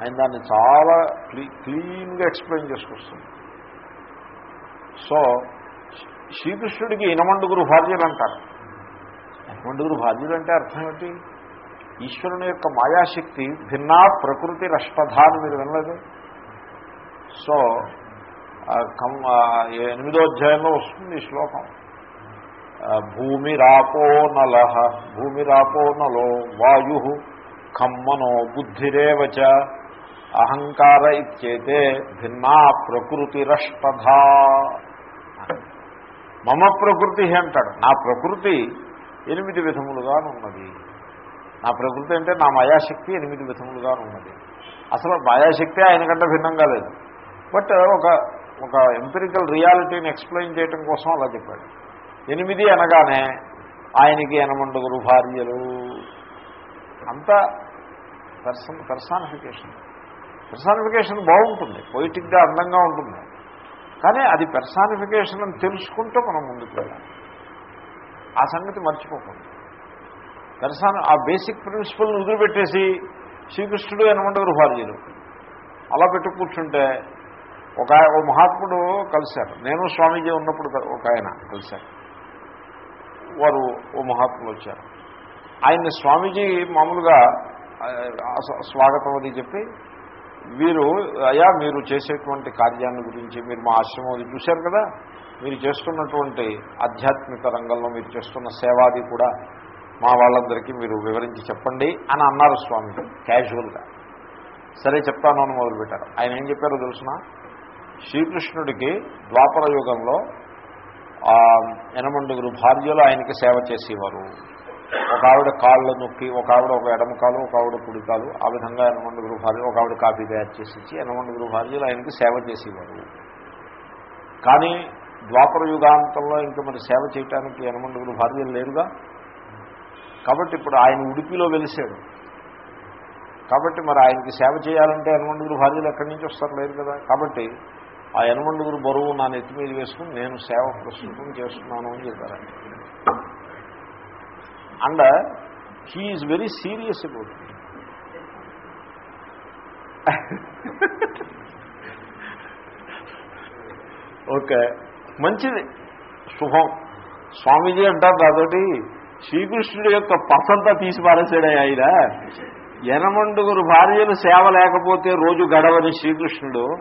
ఆయన దాన్ని చాలా క్లీ క్లీన్గా ఎక్స్ప్లెయిన్ చేసుకొస్తుంది సో శ్రీకృష్ణుడికి ఇనమండుగురు భార్యలు అంటారు ఇనమండుగురు భార్యలు అంటే అర్థం ఏంటి ఈశ్వరుని యొక్క మాయాశక్తి భిన్నా ప్రకృతి రష్టధ అని మీరు వినలేదు? సో ఎనిమిదో అధ్యాయంలో వస్తుంది ఈ శ్లోకం. ఆ, భూమిరాపో నల భూమిరాపో నలో వాయు ఖమ్మనో బుద్ధిరేవచ అహంకార ఇచ్చేతే భిన్నా ప్రకృతిరష్టధా మమ ప్రకృతి అంటాడు. నా ప్రకృతి ఎనిమిది విధములుగా ఉన్నది నా ప్రకృతి అంటే నా మాయాశక్తి ఎనిమిది విధములుగా ఉన్నది. అసలు మాయాశక్తి ఆయన కంటే భిన్నంగా లేదు. బట్ ఒక ఒక ఎంపిరికల్ రియాలిటీని ఎక్స్ప్లెయిన్ చేయడం కోసం అలా చెప్పాడు. ఎనిమిది అనగానే ఆయనకి ఎనమండుగురు భార్యలు. అంతా పర్సన్ పర్సానిఫికేషన్ పెర్సానిఫికేషన్ బాగుంటుంది పొయిటిక్గా అందంగా ఉంటుంది. కానీ అది పెర్సానిఫికేషన్ అని తెలుసుకుంటే మనం ముందుకు వెళ్ళాలి. ఆ సంగతి మర్చిపోకుండా పెర్సాన్ ఆ బేసిక్ ప్రిన్సిపల్ని వదిలిపెట్టేసి శ్రీకృష్ణుడు ఎనమండవరు భార్యలు అలా పెట్టు కూర్చుంటే ఒక ఓ మహాత్ముడు కలిశారు. నేను స్వామీజీ ఉన్నప్పుడు ఒక ఆయన కలిశారు. వారు ఓ మహాత్ములు వచ్చారు. ఆయన్ని స్వామీజీ మామూలుగా స్వాగతం అది చెప్పి వీరు అయా మీరు చేసేటువంటి కార్యాన్ని గురించి మీరు మా ఆశ్రమం అది చూశారు కదా? మీరు చేస్తున్నటువంటి ఆధ్యాత్మిక రంగంలో మీరు చేస్తున్న సేవాది కూడా మా వాళ్ళందరికీ మీరు వివరించి చెప్పండి అని అన్నారు స్వామి క్యాజువల్గా సరే చెప్తాను అని మొదలుపెట్టారు. ఆయన ఏం చెప్పారో తెలుసిన? శ్రీకృష్ణుడికి ద్వాపర యుగంలో ఎనమండుగురు భార్యలు ఆయనకి సేవ చేసేవారు. ఒక ఆవిడ కాళ్ళు నొక్కి ఒక ఆవిడ ఒక ఎడమ కాలు ఒక ఆవిడ కుడికాలు ఆ విధంగా ఎనమండుగురు భార్య ఒక ఆవిడ కాఫీ తయారు చేసి ఇచ్చి ఎనమండుగురు భార్యలు ఆయనకి సేవ చేసేవారు. కానీ ద్వాపర యుగాంతంలో ఇంకా మరి సేవ చేయటానికి ఎనమండుగురు భార్యలు లేరుగా? కాబట్టి ఇప్పుడు ఆయన ఉడిపిలో వెలిసాడు కాబట్టి మరి ఆయనకి సేవ చేయాలంటే ఎనమండుగురు భార్యలు ఎక్కడి నుంచి వస్తారు? లేదు కదా. కాబట్టి ఆ ఎనమండుగురు బరువు నా నెత్తి మీద వేసుకుని నేను సేవ ప్రస్తుతం చేస్తున్నాను అని చెప్పారు. And he is very serious about okay. మంచిది. శుభం. స్వామీజీ అంటారు దాతోటి శ్రీకృష్ణుడి యొక్క పసంతా తీసి పారేశాడే ఆయన. ఎనమండుగురు భార్యలు సేవ లేకపోతే రోజు గడవని శ్రీకృష్ణుడు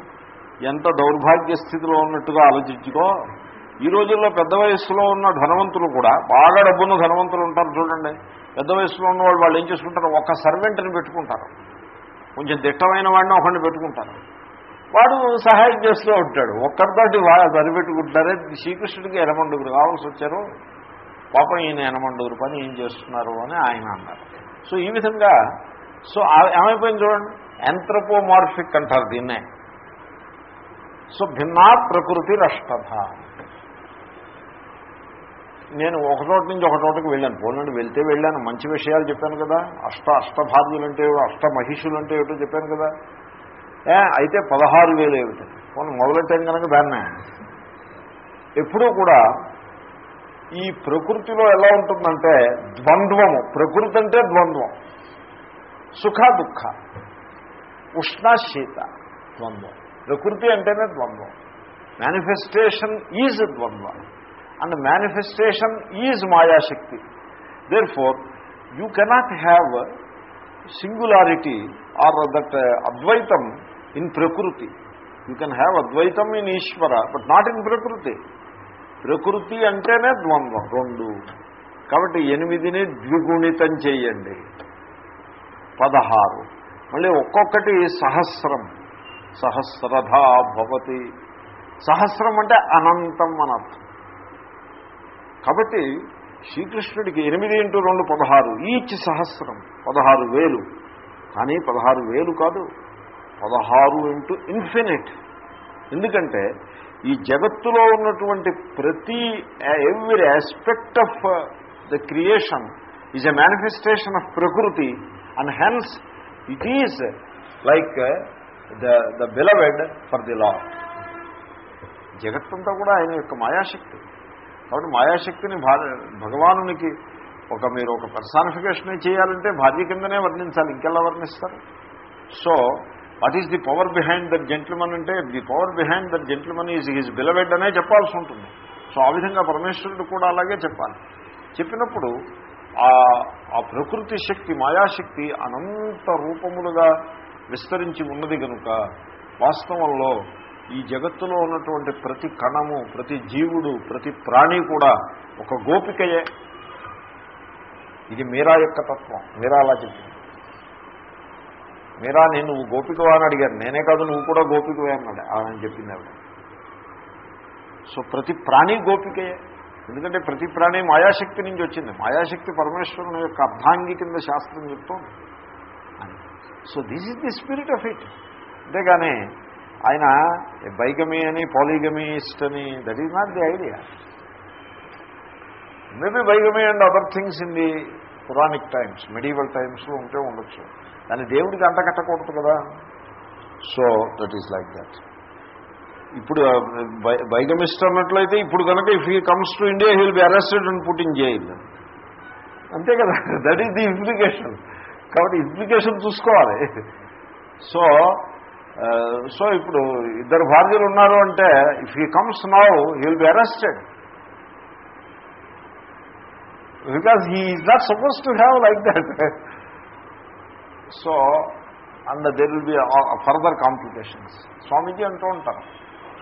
ఎంత దౌర్భాగ్య స్థితిలో ఉన్నట్టుగా ఆలోచించుకో. ఈ రోజుల్లో పెద్ద వయస్సులో ఉన్న ధనవంతులు కూడా బాగా డబ్బున్న ధనవంతులు ఉంటారు చూడండి. పెద్ద వయసులో ఉన్న వాళ్ళు వాళ్ళు ఏం చేసుకుంటారు? ఒక సర్వెంట్ని పెట్టుకుంటారు. కొంచెం దిట్టమైన వాడిని ఒకరిని పెట్టుకుంటారు. వాడు సహాయం చేస్తూ ఉంటాడు. ఒక్కరితోటి వా- సరిపెట్టుకుంటారే. శ్రీకృష్ణుడికి ఎనమండుగురు కావాల్సి వచ్చారు. పాపం ఈయన ఎనమండూరు పని ఏం చేస్తున్నారు అని ఆయన అన్నారు. సో ఈ విధంగా సో ఏమైపోయింది చూడండి ఎంథ్రపోమార్ఫిక్ అంటారు దీన్నే. సో భిన్నా ప్రకృతి రష్టభ నేను ఒక చోట నుంచి ఒక చోటకి వెళ్ళాను పోలండి వెళ్తే వెళ్ళాను మంచి విషయాలు చెప్పాను కదా అష్ట అష్టభార్యులు అంటే ఏమిటో, అష్ట మహిషులు అంటే ఏమిటో చెప్పాను కదా. ఏ అయితే పదహారు వేలు ఏమిటి? పోనీ మొదలెట్టాను కనుక దాన్నే. ఎప్పుడూ కూడా ఈ ప్రకృతిలో ఎలా ఉంటుందంటే ద్వంద్వము. ప్రకృతి అంటే ద్వంద్వం. సుఖ దుఃఖ. ఉష్ణ శీత ద్వంద్వం. ప్రకృతి అంటేనే ద్వంద్వం. మేనిఫెస్టేషన్ ఈజ్ ద్వంద్వ. అండ్ మేనిఫెస్టేషన్ ఈజ్ మాయాశక్తి. Therefore you cannot have singularity or that Advaitam in ప్రకృతి you can have Advaitam in Ishvara but not in ప్రకృతి ప్రకృతి అంటేనే ద్వంద్వం రెండు. కాబట్టి ఎనిమిదిని ద్విగుణితం చేయండి. పదహారు. మళ్ళీ ఒక్కొక్కటి సహస్రం. సహస్రధా భవతి. సహస్రం అంటే అనంతం అనర్థం కాబట్టి శ్రీకృష్ణుడికి ఎనిమిది ఇంటూ రెండు పదహారు. ఈచ్ సహస్రం. పదహారు వేలు. కానీ పదహారు వేలు కాదు. పదహారు ఇంటూ ఇన్ఫినిట్. ఎందుకంటే ఈ జగత్తులో ఉన్నటువంటి ప్రతి every aspect of the creation is a manifestation of ప్రకృతి and hence it is like the the beloved for the law జగత్తంతా కూడా ఆయన యొక్క మాయాశక్తి. కాబట్టి మాయాశక్తిని భగవానునికి ఒక మీరు ఒక పర్సానిఫికేషన్ చేయాలంటే భార్య కిందనే వర్ణించాలి ఇంకెలా వర్ణిస్తారు? So what is the power behind that gentleman అంటే the power behind that gentleman is is beloved అనే చెప్పాల్సి ఉంటుంది. సో ఆ విధంగా పరమేశ్వరుడు కూడా అలాగే చెప్పాలి. చెప్పినప్పుడు ఆ ఆ ప్రకృతి శక్తి మాయాశక్తి అనంత రూపములుగా విస్తరించి ఉన్నది కనుక వాస్తవంలో ఈ జగత్తులో ఉన్నటువంటి ప్రతి కణము ప్రతి జీవుడు ప్రతి ప్రాణి కూడా ఒక గోపికయే. ఇది మీరా యొక్క తత్వం. మీరా అలా చెప్పింది. మీరా నేను నువ్వు గోపికవా అని అడిగాను నేనే కాదు నువ్వు కూడా గోపికవే అన్నాడు. ఆయన చెప్పింది ఆవిడ. సో ప్రతి ప్రాణి గోపికయే ఎందుకంటే ప్రతి ప్రాణి మాయాశక్తి నుంచి వచ్చింది. మాయాశక్తి పరమేశ్వరుని యొక్క అర్ధాంగి కింద శాస్త్రం చెప్తోంది. అని. So this is the spirit of it అంతేగాని ఆయన బైగమీ అని పాలిగమీస్ట్ అని that is not the idea maybe bigamy and other things in the puranic times medieval టైమ్స్లో ఉంటే ఉండొచ్చు. దాన్ని దేవుడికి అంటకట్టకూడదు కదా. So that is like that ఇప్పుడు బైగమిస్ట్ అన్నట్లయితే ఇప్పుడు కనుక if he comes to India he'll be arrested and put in jail అంతే కదా. దట్ ఈస్ ది ఇంప్లికేషన్ కాబట్టి ఇంప్లికేషన్ చూసుకోవాలి. సో సో ఇప్పుడు ఇద్దరు భార్యలు ఉన్నారు అంటే if he comes now he'll be arrested because he is not suppose to have like that so and there will be further complications Swamiji అంటూ ఉంటారు.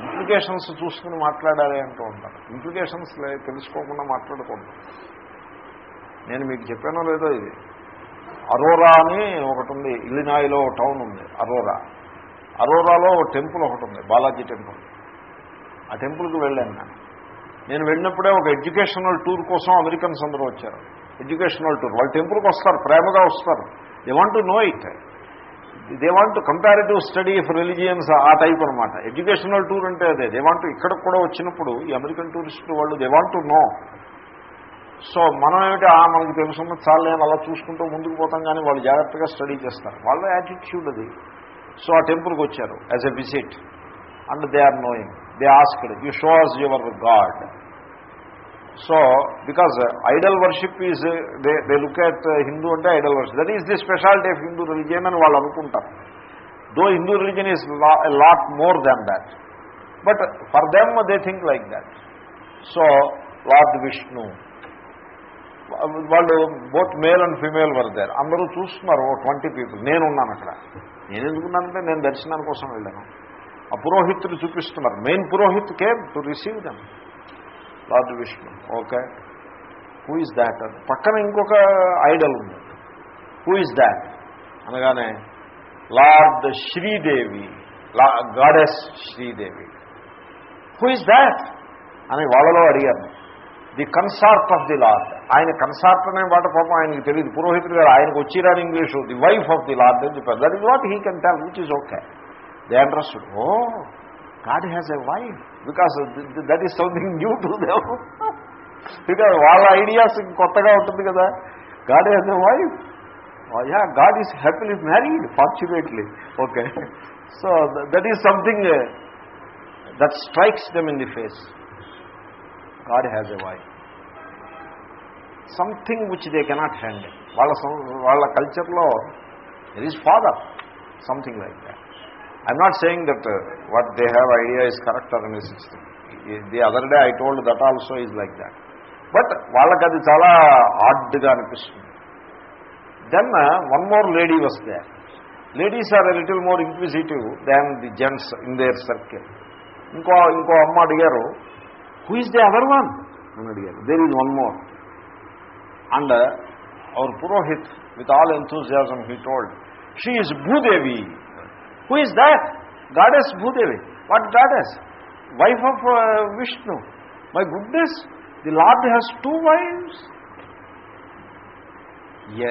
ఇంప్లికేషన్స్ చూసుకుని మాట్లాడాలి అంటూ ఉంటారు. ఇంప్లికేషన్స్ తెలుసుకోకుండా మాట్లాడకూడదు. నేను మీకు చెప్పానో లేదో ఇది. అరోరా అని ఒకటి ఉంది. ఇల్లినాయిలో టౌన్ ఉంది అరోరా. అరోరాలో టెంపుల్ ఒకటి ఉంది బాలాజీ టెంపుల్ ఆ టెంపుల్కి వెళ్ళాను నేను. నేను వెళ్ళినప్పుడే ఒక ఎడ్యుకేషనల్ టూర్ కోసం అమెరికన్స్ అందరూ వచ్చారు. ఎడ్యుకేషనల్ టూర్ వాళ్ళు టెంపుల్కి వస్తారు ప్రేమగా వస్తారు. They want to know it they want to comparative study of religions ఆ టైప్ అనమాట ఎడ్యుకేషనల్ టూర్ అంటే అదే. దే వాంట్ ఇక్కడికి కూడా వచ్చినప్పుడు ఈ అమెరికన్ టూరిస్టులు వాళ్ళు they want to know so మనం ఏమిటి ఆ మనకు తెలుసున్న చాలే అని అలా చూసుకుంటూ ముందుకు పోతాం కానీ వాళ్ళు జాగ్రత్తగా స్టడీ చేస్తారు. వాళ్ళ యాటిట్యూడ్ అది. సో ఆ టెంపుల్కి వచ్చారు as a visit and they are knowing they asked you show us your God so because idol worship is they they look at Hindu అంటే idol worship that is the speciality of Hindu religion అని వాళ్ళు అనుకుంటారు. Though Hindu religion is lot more than that but for them they think like that so lord Vishnu వాళ్ళు both male and female were there అందరూ చూస్తున్నారు ఓ ట్వంటీ పీపుల్ నేనున్నాను అక్కడ. నేను ఎందుకున్నానంటే నేను దర్శనం కోసం వెళ్ళాను. ఆ పురోహితులు చూపిస్తున్నారు. Main purohit came to receive them lord Vishnu. Okay? Who is that అని పక్కన ఇంకొక ఐడల్ ఉంది. హూ ఇస్ దాట్ అనగానే lord Sridevi law goddess Sridevi. Who is that అని వాళ్ళలో అడిగాను. The consort of the lord ఆయన కన్సార్ట్ అనే మాట పాపం ఆయనకి తెలియదు పురోహితుడు గారు ఆయనకు వచ్చిరాని English the wife of the lord అని చెప్పారు. That is what he can tell which is okay they understood oh God has a wife because that is something new to them because వాళ్ళ ఐడియాస్ కొత్తగా ఉంటుంది కదా. God has a wife ya God is happily married fortunately okay so that is something that strikes them in the face God has a wife something which they cannot handle వాళ్ళ వాళ్ళ కల్చర్లో there is father something like that I'm not saying that what they have idea is correct or అనేసి the other day I told that also is like that but వాళ్ళకి అది చాలా ఆడ్గా అనిపిస్తుంది. Then one more lady was they ladies are a little more inquisitive than the gents in their circle ఇంకో ఇంకో అమ్మ అడిగారు who is the other one అని అడిగారు. There is one more and our purohit with all enthusiasm he told she is Bhudevi who is that goddess Bhudevi what goddess wife of Vishnu my goodness the lord has two wives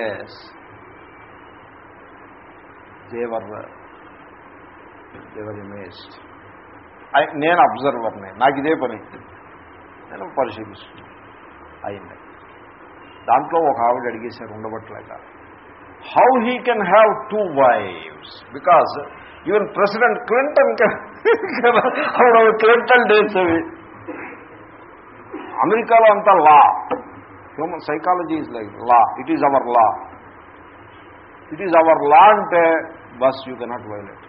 as they were they were imaged నేను అబ్జర్వర్ని నాకు ఇదే పని. నేను పరిశీలిస్తున్నాను అయింది దాంట్లో ఒక ఆవిడ అడిగేశారు ఉండబట్లేక how he can have two wives because even president Clinton ఆవిడ క్లింటన్ డేస్ అవి. అమెరికాలో అంతా law. Human psychology is like law. It is our law. It is our law అంటే బస్ యూ కెనాట్ వైలెట్.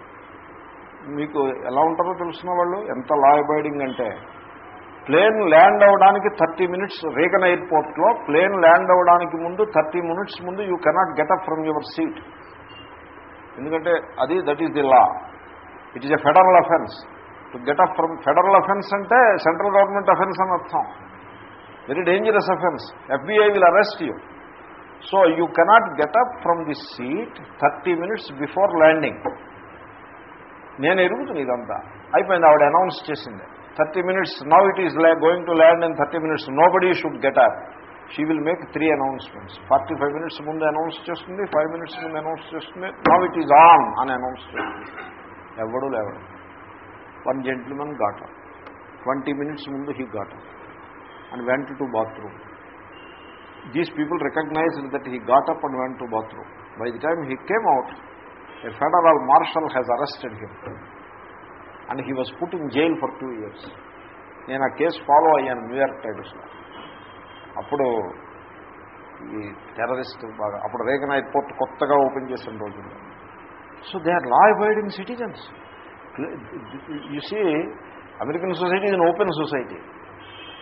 మీకు ఎలా ఉంటారో తెలిసిన వాళ్ళు ఎంత లా అబైడింగ్ అంటే ప్లేన్ ల్యాండ్ అవ్వడానికి థర్టీ మినిట్స్ రేగన్ ఎయిర్పోర్ట్లో ప్లేన్ ల్యాండ్ అవ్వడానికి ముందు థర్టీ మినిట్స్ ముందు you cannot get up from your seat. ఎందుకంటే అది that is the law it is a federal offence to get up from federal offence అంటే సెంట్రల్ గవర్నమెంట్ అఫెన్స్ అని అర్థం. Very dangerous offence FBI will arrest you so you cannot get up from the seat thirty minutes before landing నేను ఎరుగుతుంది ఇదంతా. అయిపోయింది ఆవిడ అనౌన్స్ చేసింది. Thirty minutes now it is going to land in thirty minutes nobody should get up she will make three announcements forty five minutes ముందు అనౌన్స్ చేస్తుంది ఫైవ్ మినిట్స్ ముందు అనౌన్స్ చేస్తుంది. నవ్ ఇట్ ఈజ్ ఆన్ అని అనౌన్స్ చేస్తుంది. ఎవడు లేవడు. One gentleman got twenty minutes ముందు he got and went to bathroom these people recognised that he got up and went to bathroom by the time he came out a federal marshal has arrested him. And he was put in jail for two years. నేను ఆ కేసు ఫాలో అయ్యాను న్యూయార్క్ టైమ్స్లో అప్పుడు ఈ టెర్రరిస్ట్ బాగా అప్పుడు రేగన్ ఎయిర్పోర్ట్ కొత్తగా ఓపెన్ చేసిన రోజుల్లో. So they are law abiding citizens. You see American society is an open society.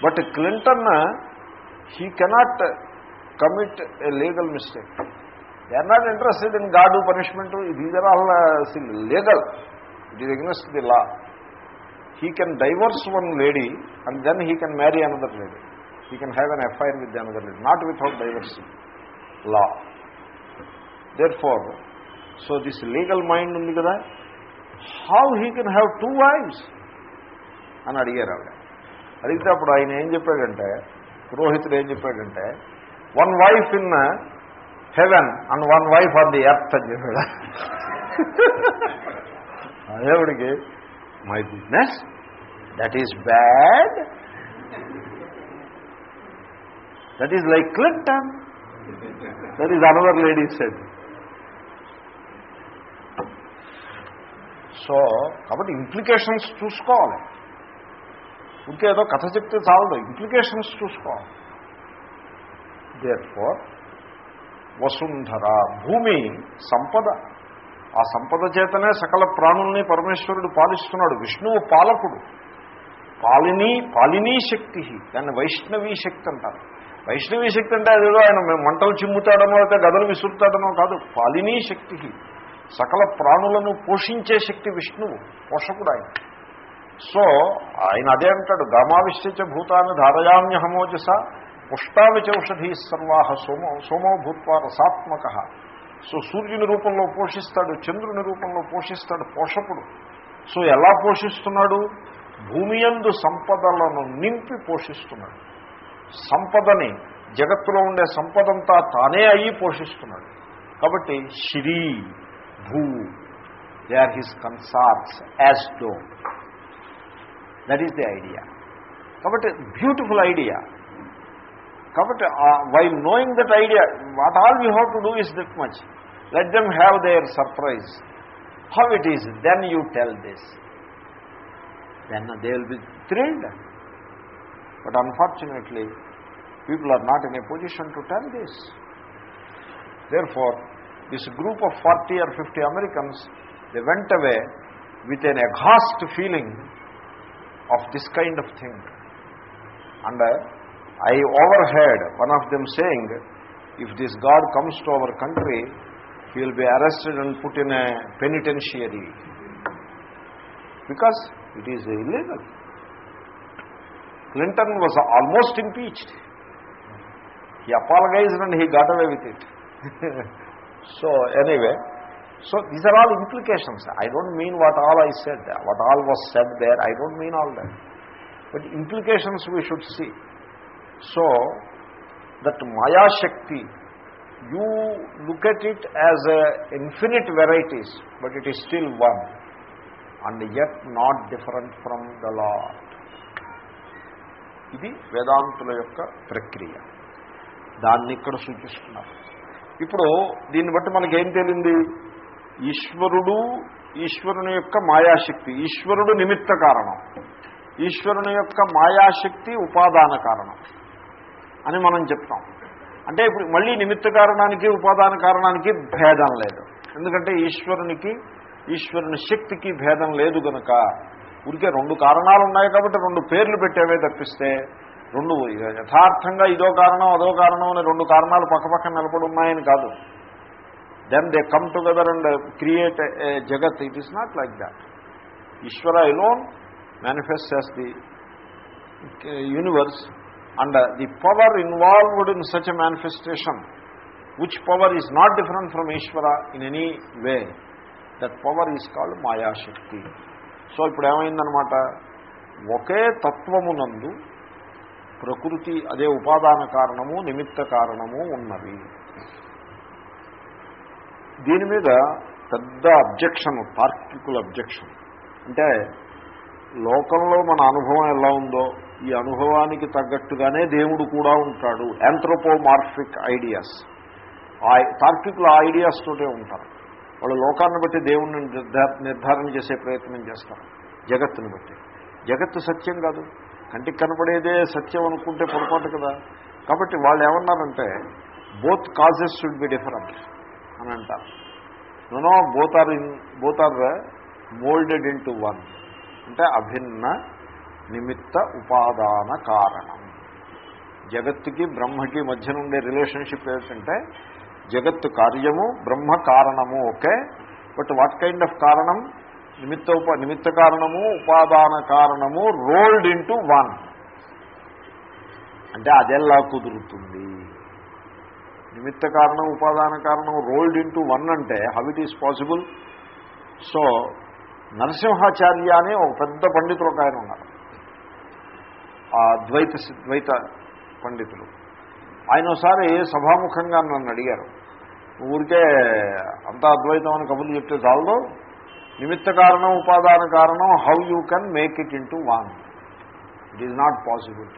But Clinton he cannot commit a legal mistake. They are not interested in God punishment. These are all legal. It is against the law. He can divorce one lady and then he can marry another lady. Another lady. He can have an affair with another lady, not without divorcing. Law. Therefore, so this legal mind ఉంది కదా how he can have two wives అని అడిగారు ఆవిడ అడిగితే అప్పుడు ఆయన ఏం చెప్పాడంటే పురోహితుడు ఏం చెప్పాడంటే one wife in heaven and one wife on the earth అని చెప్పాడు అదేవిడికి my business that is bad that is like Clinton that is another lady said so కాబట్టి ఇంప్లికేషన్స్ చూసుకోవాలి. ఇంకేదో కథ చెప్తే చాలదు ఇంప్లికేషన్స్ చూసుకోవాలి. దేర్ ఫోర్ వసుంధర భూమి సంపద. ఆ సంపద చేతనే సకల ప్రాణుల్ని పరమేశ్వరుడు పాలిస్తున్నాడు. విష్ణువు పాలకుడు. పాలిని పాలినీ శక్తి దాన్ని వైష్ణవీ శక్తి అంటారు. వైష్ణవీ శక్తి అంటే అదేదో ఆయన మంటలు చిమ్ముతాడనో అయితే గదలు విసురుతాడనో కాదు. పాలినీ శక్తి. సకల ప్రాణులను పోషించే శక్తి విష్ణువు పోషకుడు ఆయన సో ఆయన అదే అంటాడు గామావిశ్చ భూతాన్ని ధారయామ్యహమోజస పుష్టావిచౌషధీ సర్వాహ సోమో సోమో భూత్వా రసాత్మక. సో సూర్యుని రూపంలో పోషిస్తాడు చంద్రుని రూపంలో పోషిస్తాడు పోషకుడు. సో ఎలా పోషిస్తున్నాడు? భూమి యందు సంపదలను నింపి పోషిస్తున్నాడు. సంపదని జగత్తులో ఉండే సంపదంతా తానే అయ్యి పోషిస్తున్నాడు. కాబట్టి Sri Bhu they are his consorts as though that is the idea కాబట్టి బ్యూటిఫుల్ ఐడియా కాబట్టి while knowing that idea what all you have to do is that much let them have their surprise how it is then you tell this then they will be thrilled But unfortunately, people are not in a position to tell this. Therefore, this group of 40 or 50 Americans, they went away with an aghast feeling of this kind of thing. And uh, I overheard one of them saying, if this God comes to our country, he will be arrested and put in a penitentiary. Because it is illegal. Clinton was almost impeached. He apologized and he got away with it. so anyway, so these are all implications. I don't mean what all I said, what all was said there, I don't mean all that. But implications we should see. So, that Maya Shakti, you look at it as a infinite varieties, but it is still one, and yet not different from the Lord. ఇది వేదాంతుల యొక్క ప్రక్రియ. దాన్ని ఇక్కడ సూచిస్తున్నారు. ఇప్పుడు దీన్ని బట్టి మనకేం తేలింది? ఈశ్వరుడు ఈశ్వరుని యొక్క మాయాశక్తి. ఈశ్వరుడు నిమిత్త కారణం. ఈశ్వరుని యొక్క మాయాశక్తి ఉపాదాన కారణం అని మనం చెప్తాం. అంటే ఇప్పుడు మళ్ళీ నిమిత్త కారణానికి ఉపాదాన కారణానికి భేదం లేదు. ఎందుకంటే ఈశ్వరునికి ఈశ్వరుని శక్తికి భేదం లేదు కనుక ఊరికే రెండు కారణాలు ఉన్నాయి కాబట్టి రెండు పేర్లు పెట్టేవే తప్పిస్తే రెండు యథార్థంగా ఇదో కారణం అదో కారణం అని రెండు కారణాలు పక్కపక్కన నిలబడి ఉన్నాయని కాదు. Then they come together and create a jagat. It is not like that Ishvara alone manifest as the universe and the power involved in such a manifestation which power is not different from Ishvara in any way that power is called mayashakti so ఇప్పుడు ఏమైందనమాట ఒకే తత్వమునందు ప్రకృతి అదే ఉపాదాన కారణము నిమిత్త కారణము ఉన్నవి దీని మీద పెద్ద అబ్జెక్షన్ తార్కికుల అబ్జెక్షన్. అంటే లోకంలో మన అనుభవం ఎలా ఉందో ఈ అనుభవానికి తగ్గట్టుగానే దేవుడు కూడా ఉంటాడు. యాంథ్రోపోమార్ఫిక్ ఐడియాస్ తార్కికుల ఐడియాస్ తోటే ఉంటారు. వాళ్ళు లోకాన్ని బట్టి దేవుణ్ణి నిర్ధారణ చేసే ప్రయత్నం చేస్తారు. జగత్తుని బట్టి. జగత్తు సత్యం కాదు. కంటికి కనపడేదే సత్యం అనుకుంటే పొరపాటు కదా. కాబట్టి వాళ్ళు ఏమన్నారంటే both causes should be different అని అంటారు. No both are in both are moulded into one అంటే అభిన్న నిమిత్త ఉపాదాన కారణం. జగత్తుకి బ్రహ్మకి మధ్యన ఉండే రిలేషన్షిప్ ఏంటంటే జగత్తు కార్యము బ్రహ్మ కారణము okay? But what kind of karanam? నిమిత్త ఉప నిమిత్త కారణము ఉపాదాన కారణము రోల్డ్ ఇంటూ వన్. అంటే అదెల్లా కుదురుతుంది? నిమిత్త కారణం ఉపాదాన కారణం రోల్డ్ ఇంటూ వన్ అంటే how it is possible so Narasimhacharya అనే ఒక పెద్ద పండితులు ఒక ఆయన ఉన్నారు. ఆ ద్వైత ద్వైత పండితులు. ఆయన ఒకసారి సభాముఖంగా నన్ను అడిగారు. ఊరికే అంతా అద్వైతం అని కబుర్లు చెప్తే చాలదు. నిమిత్త కారణం ఉపాదాన కారణం how you can make it into one it is not possible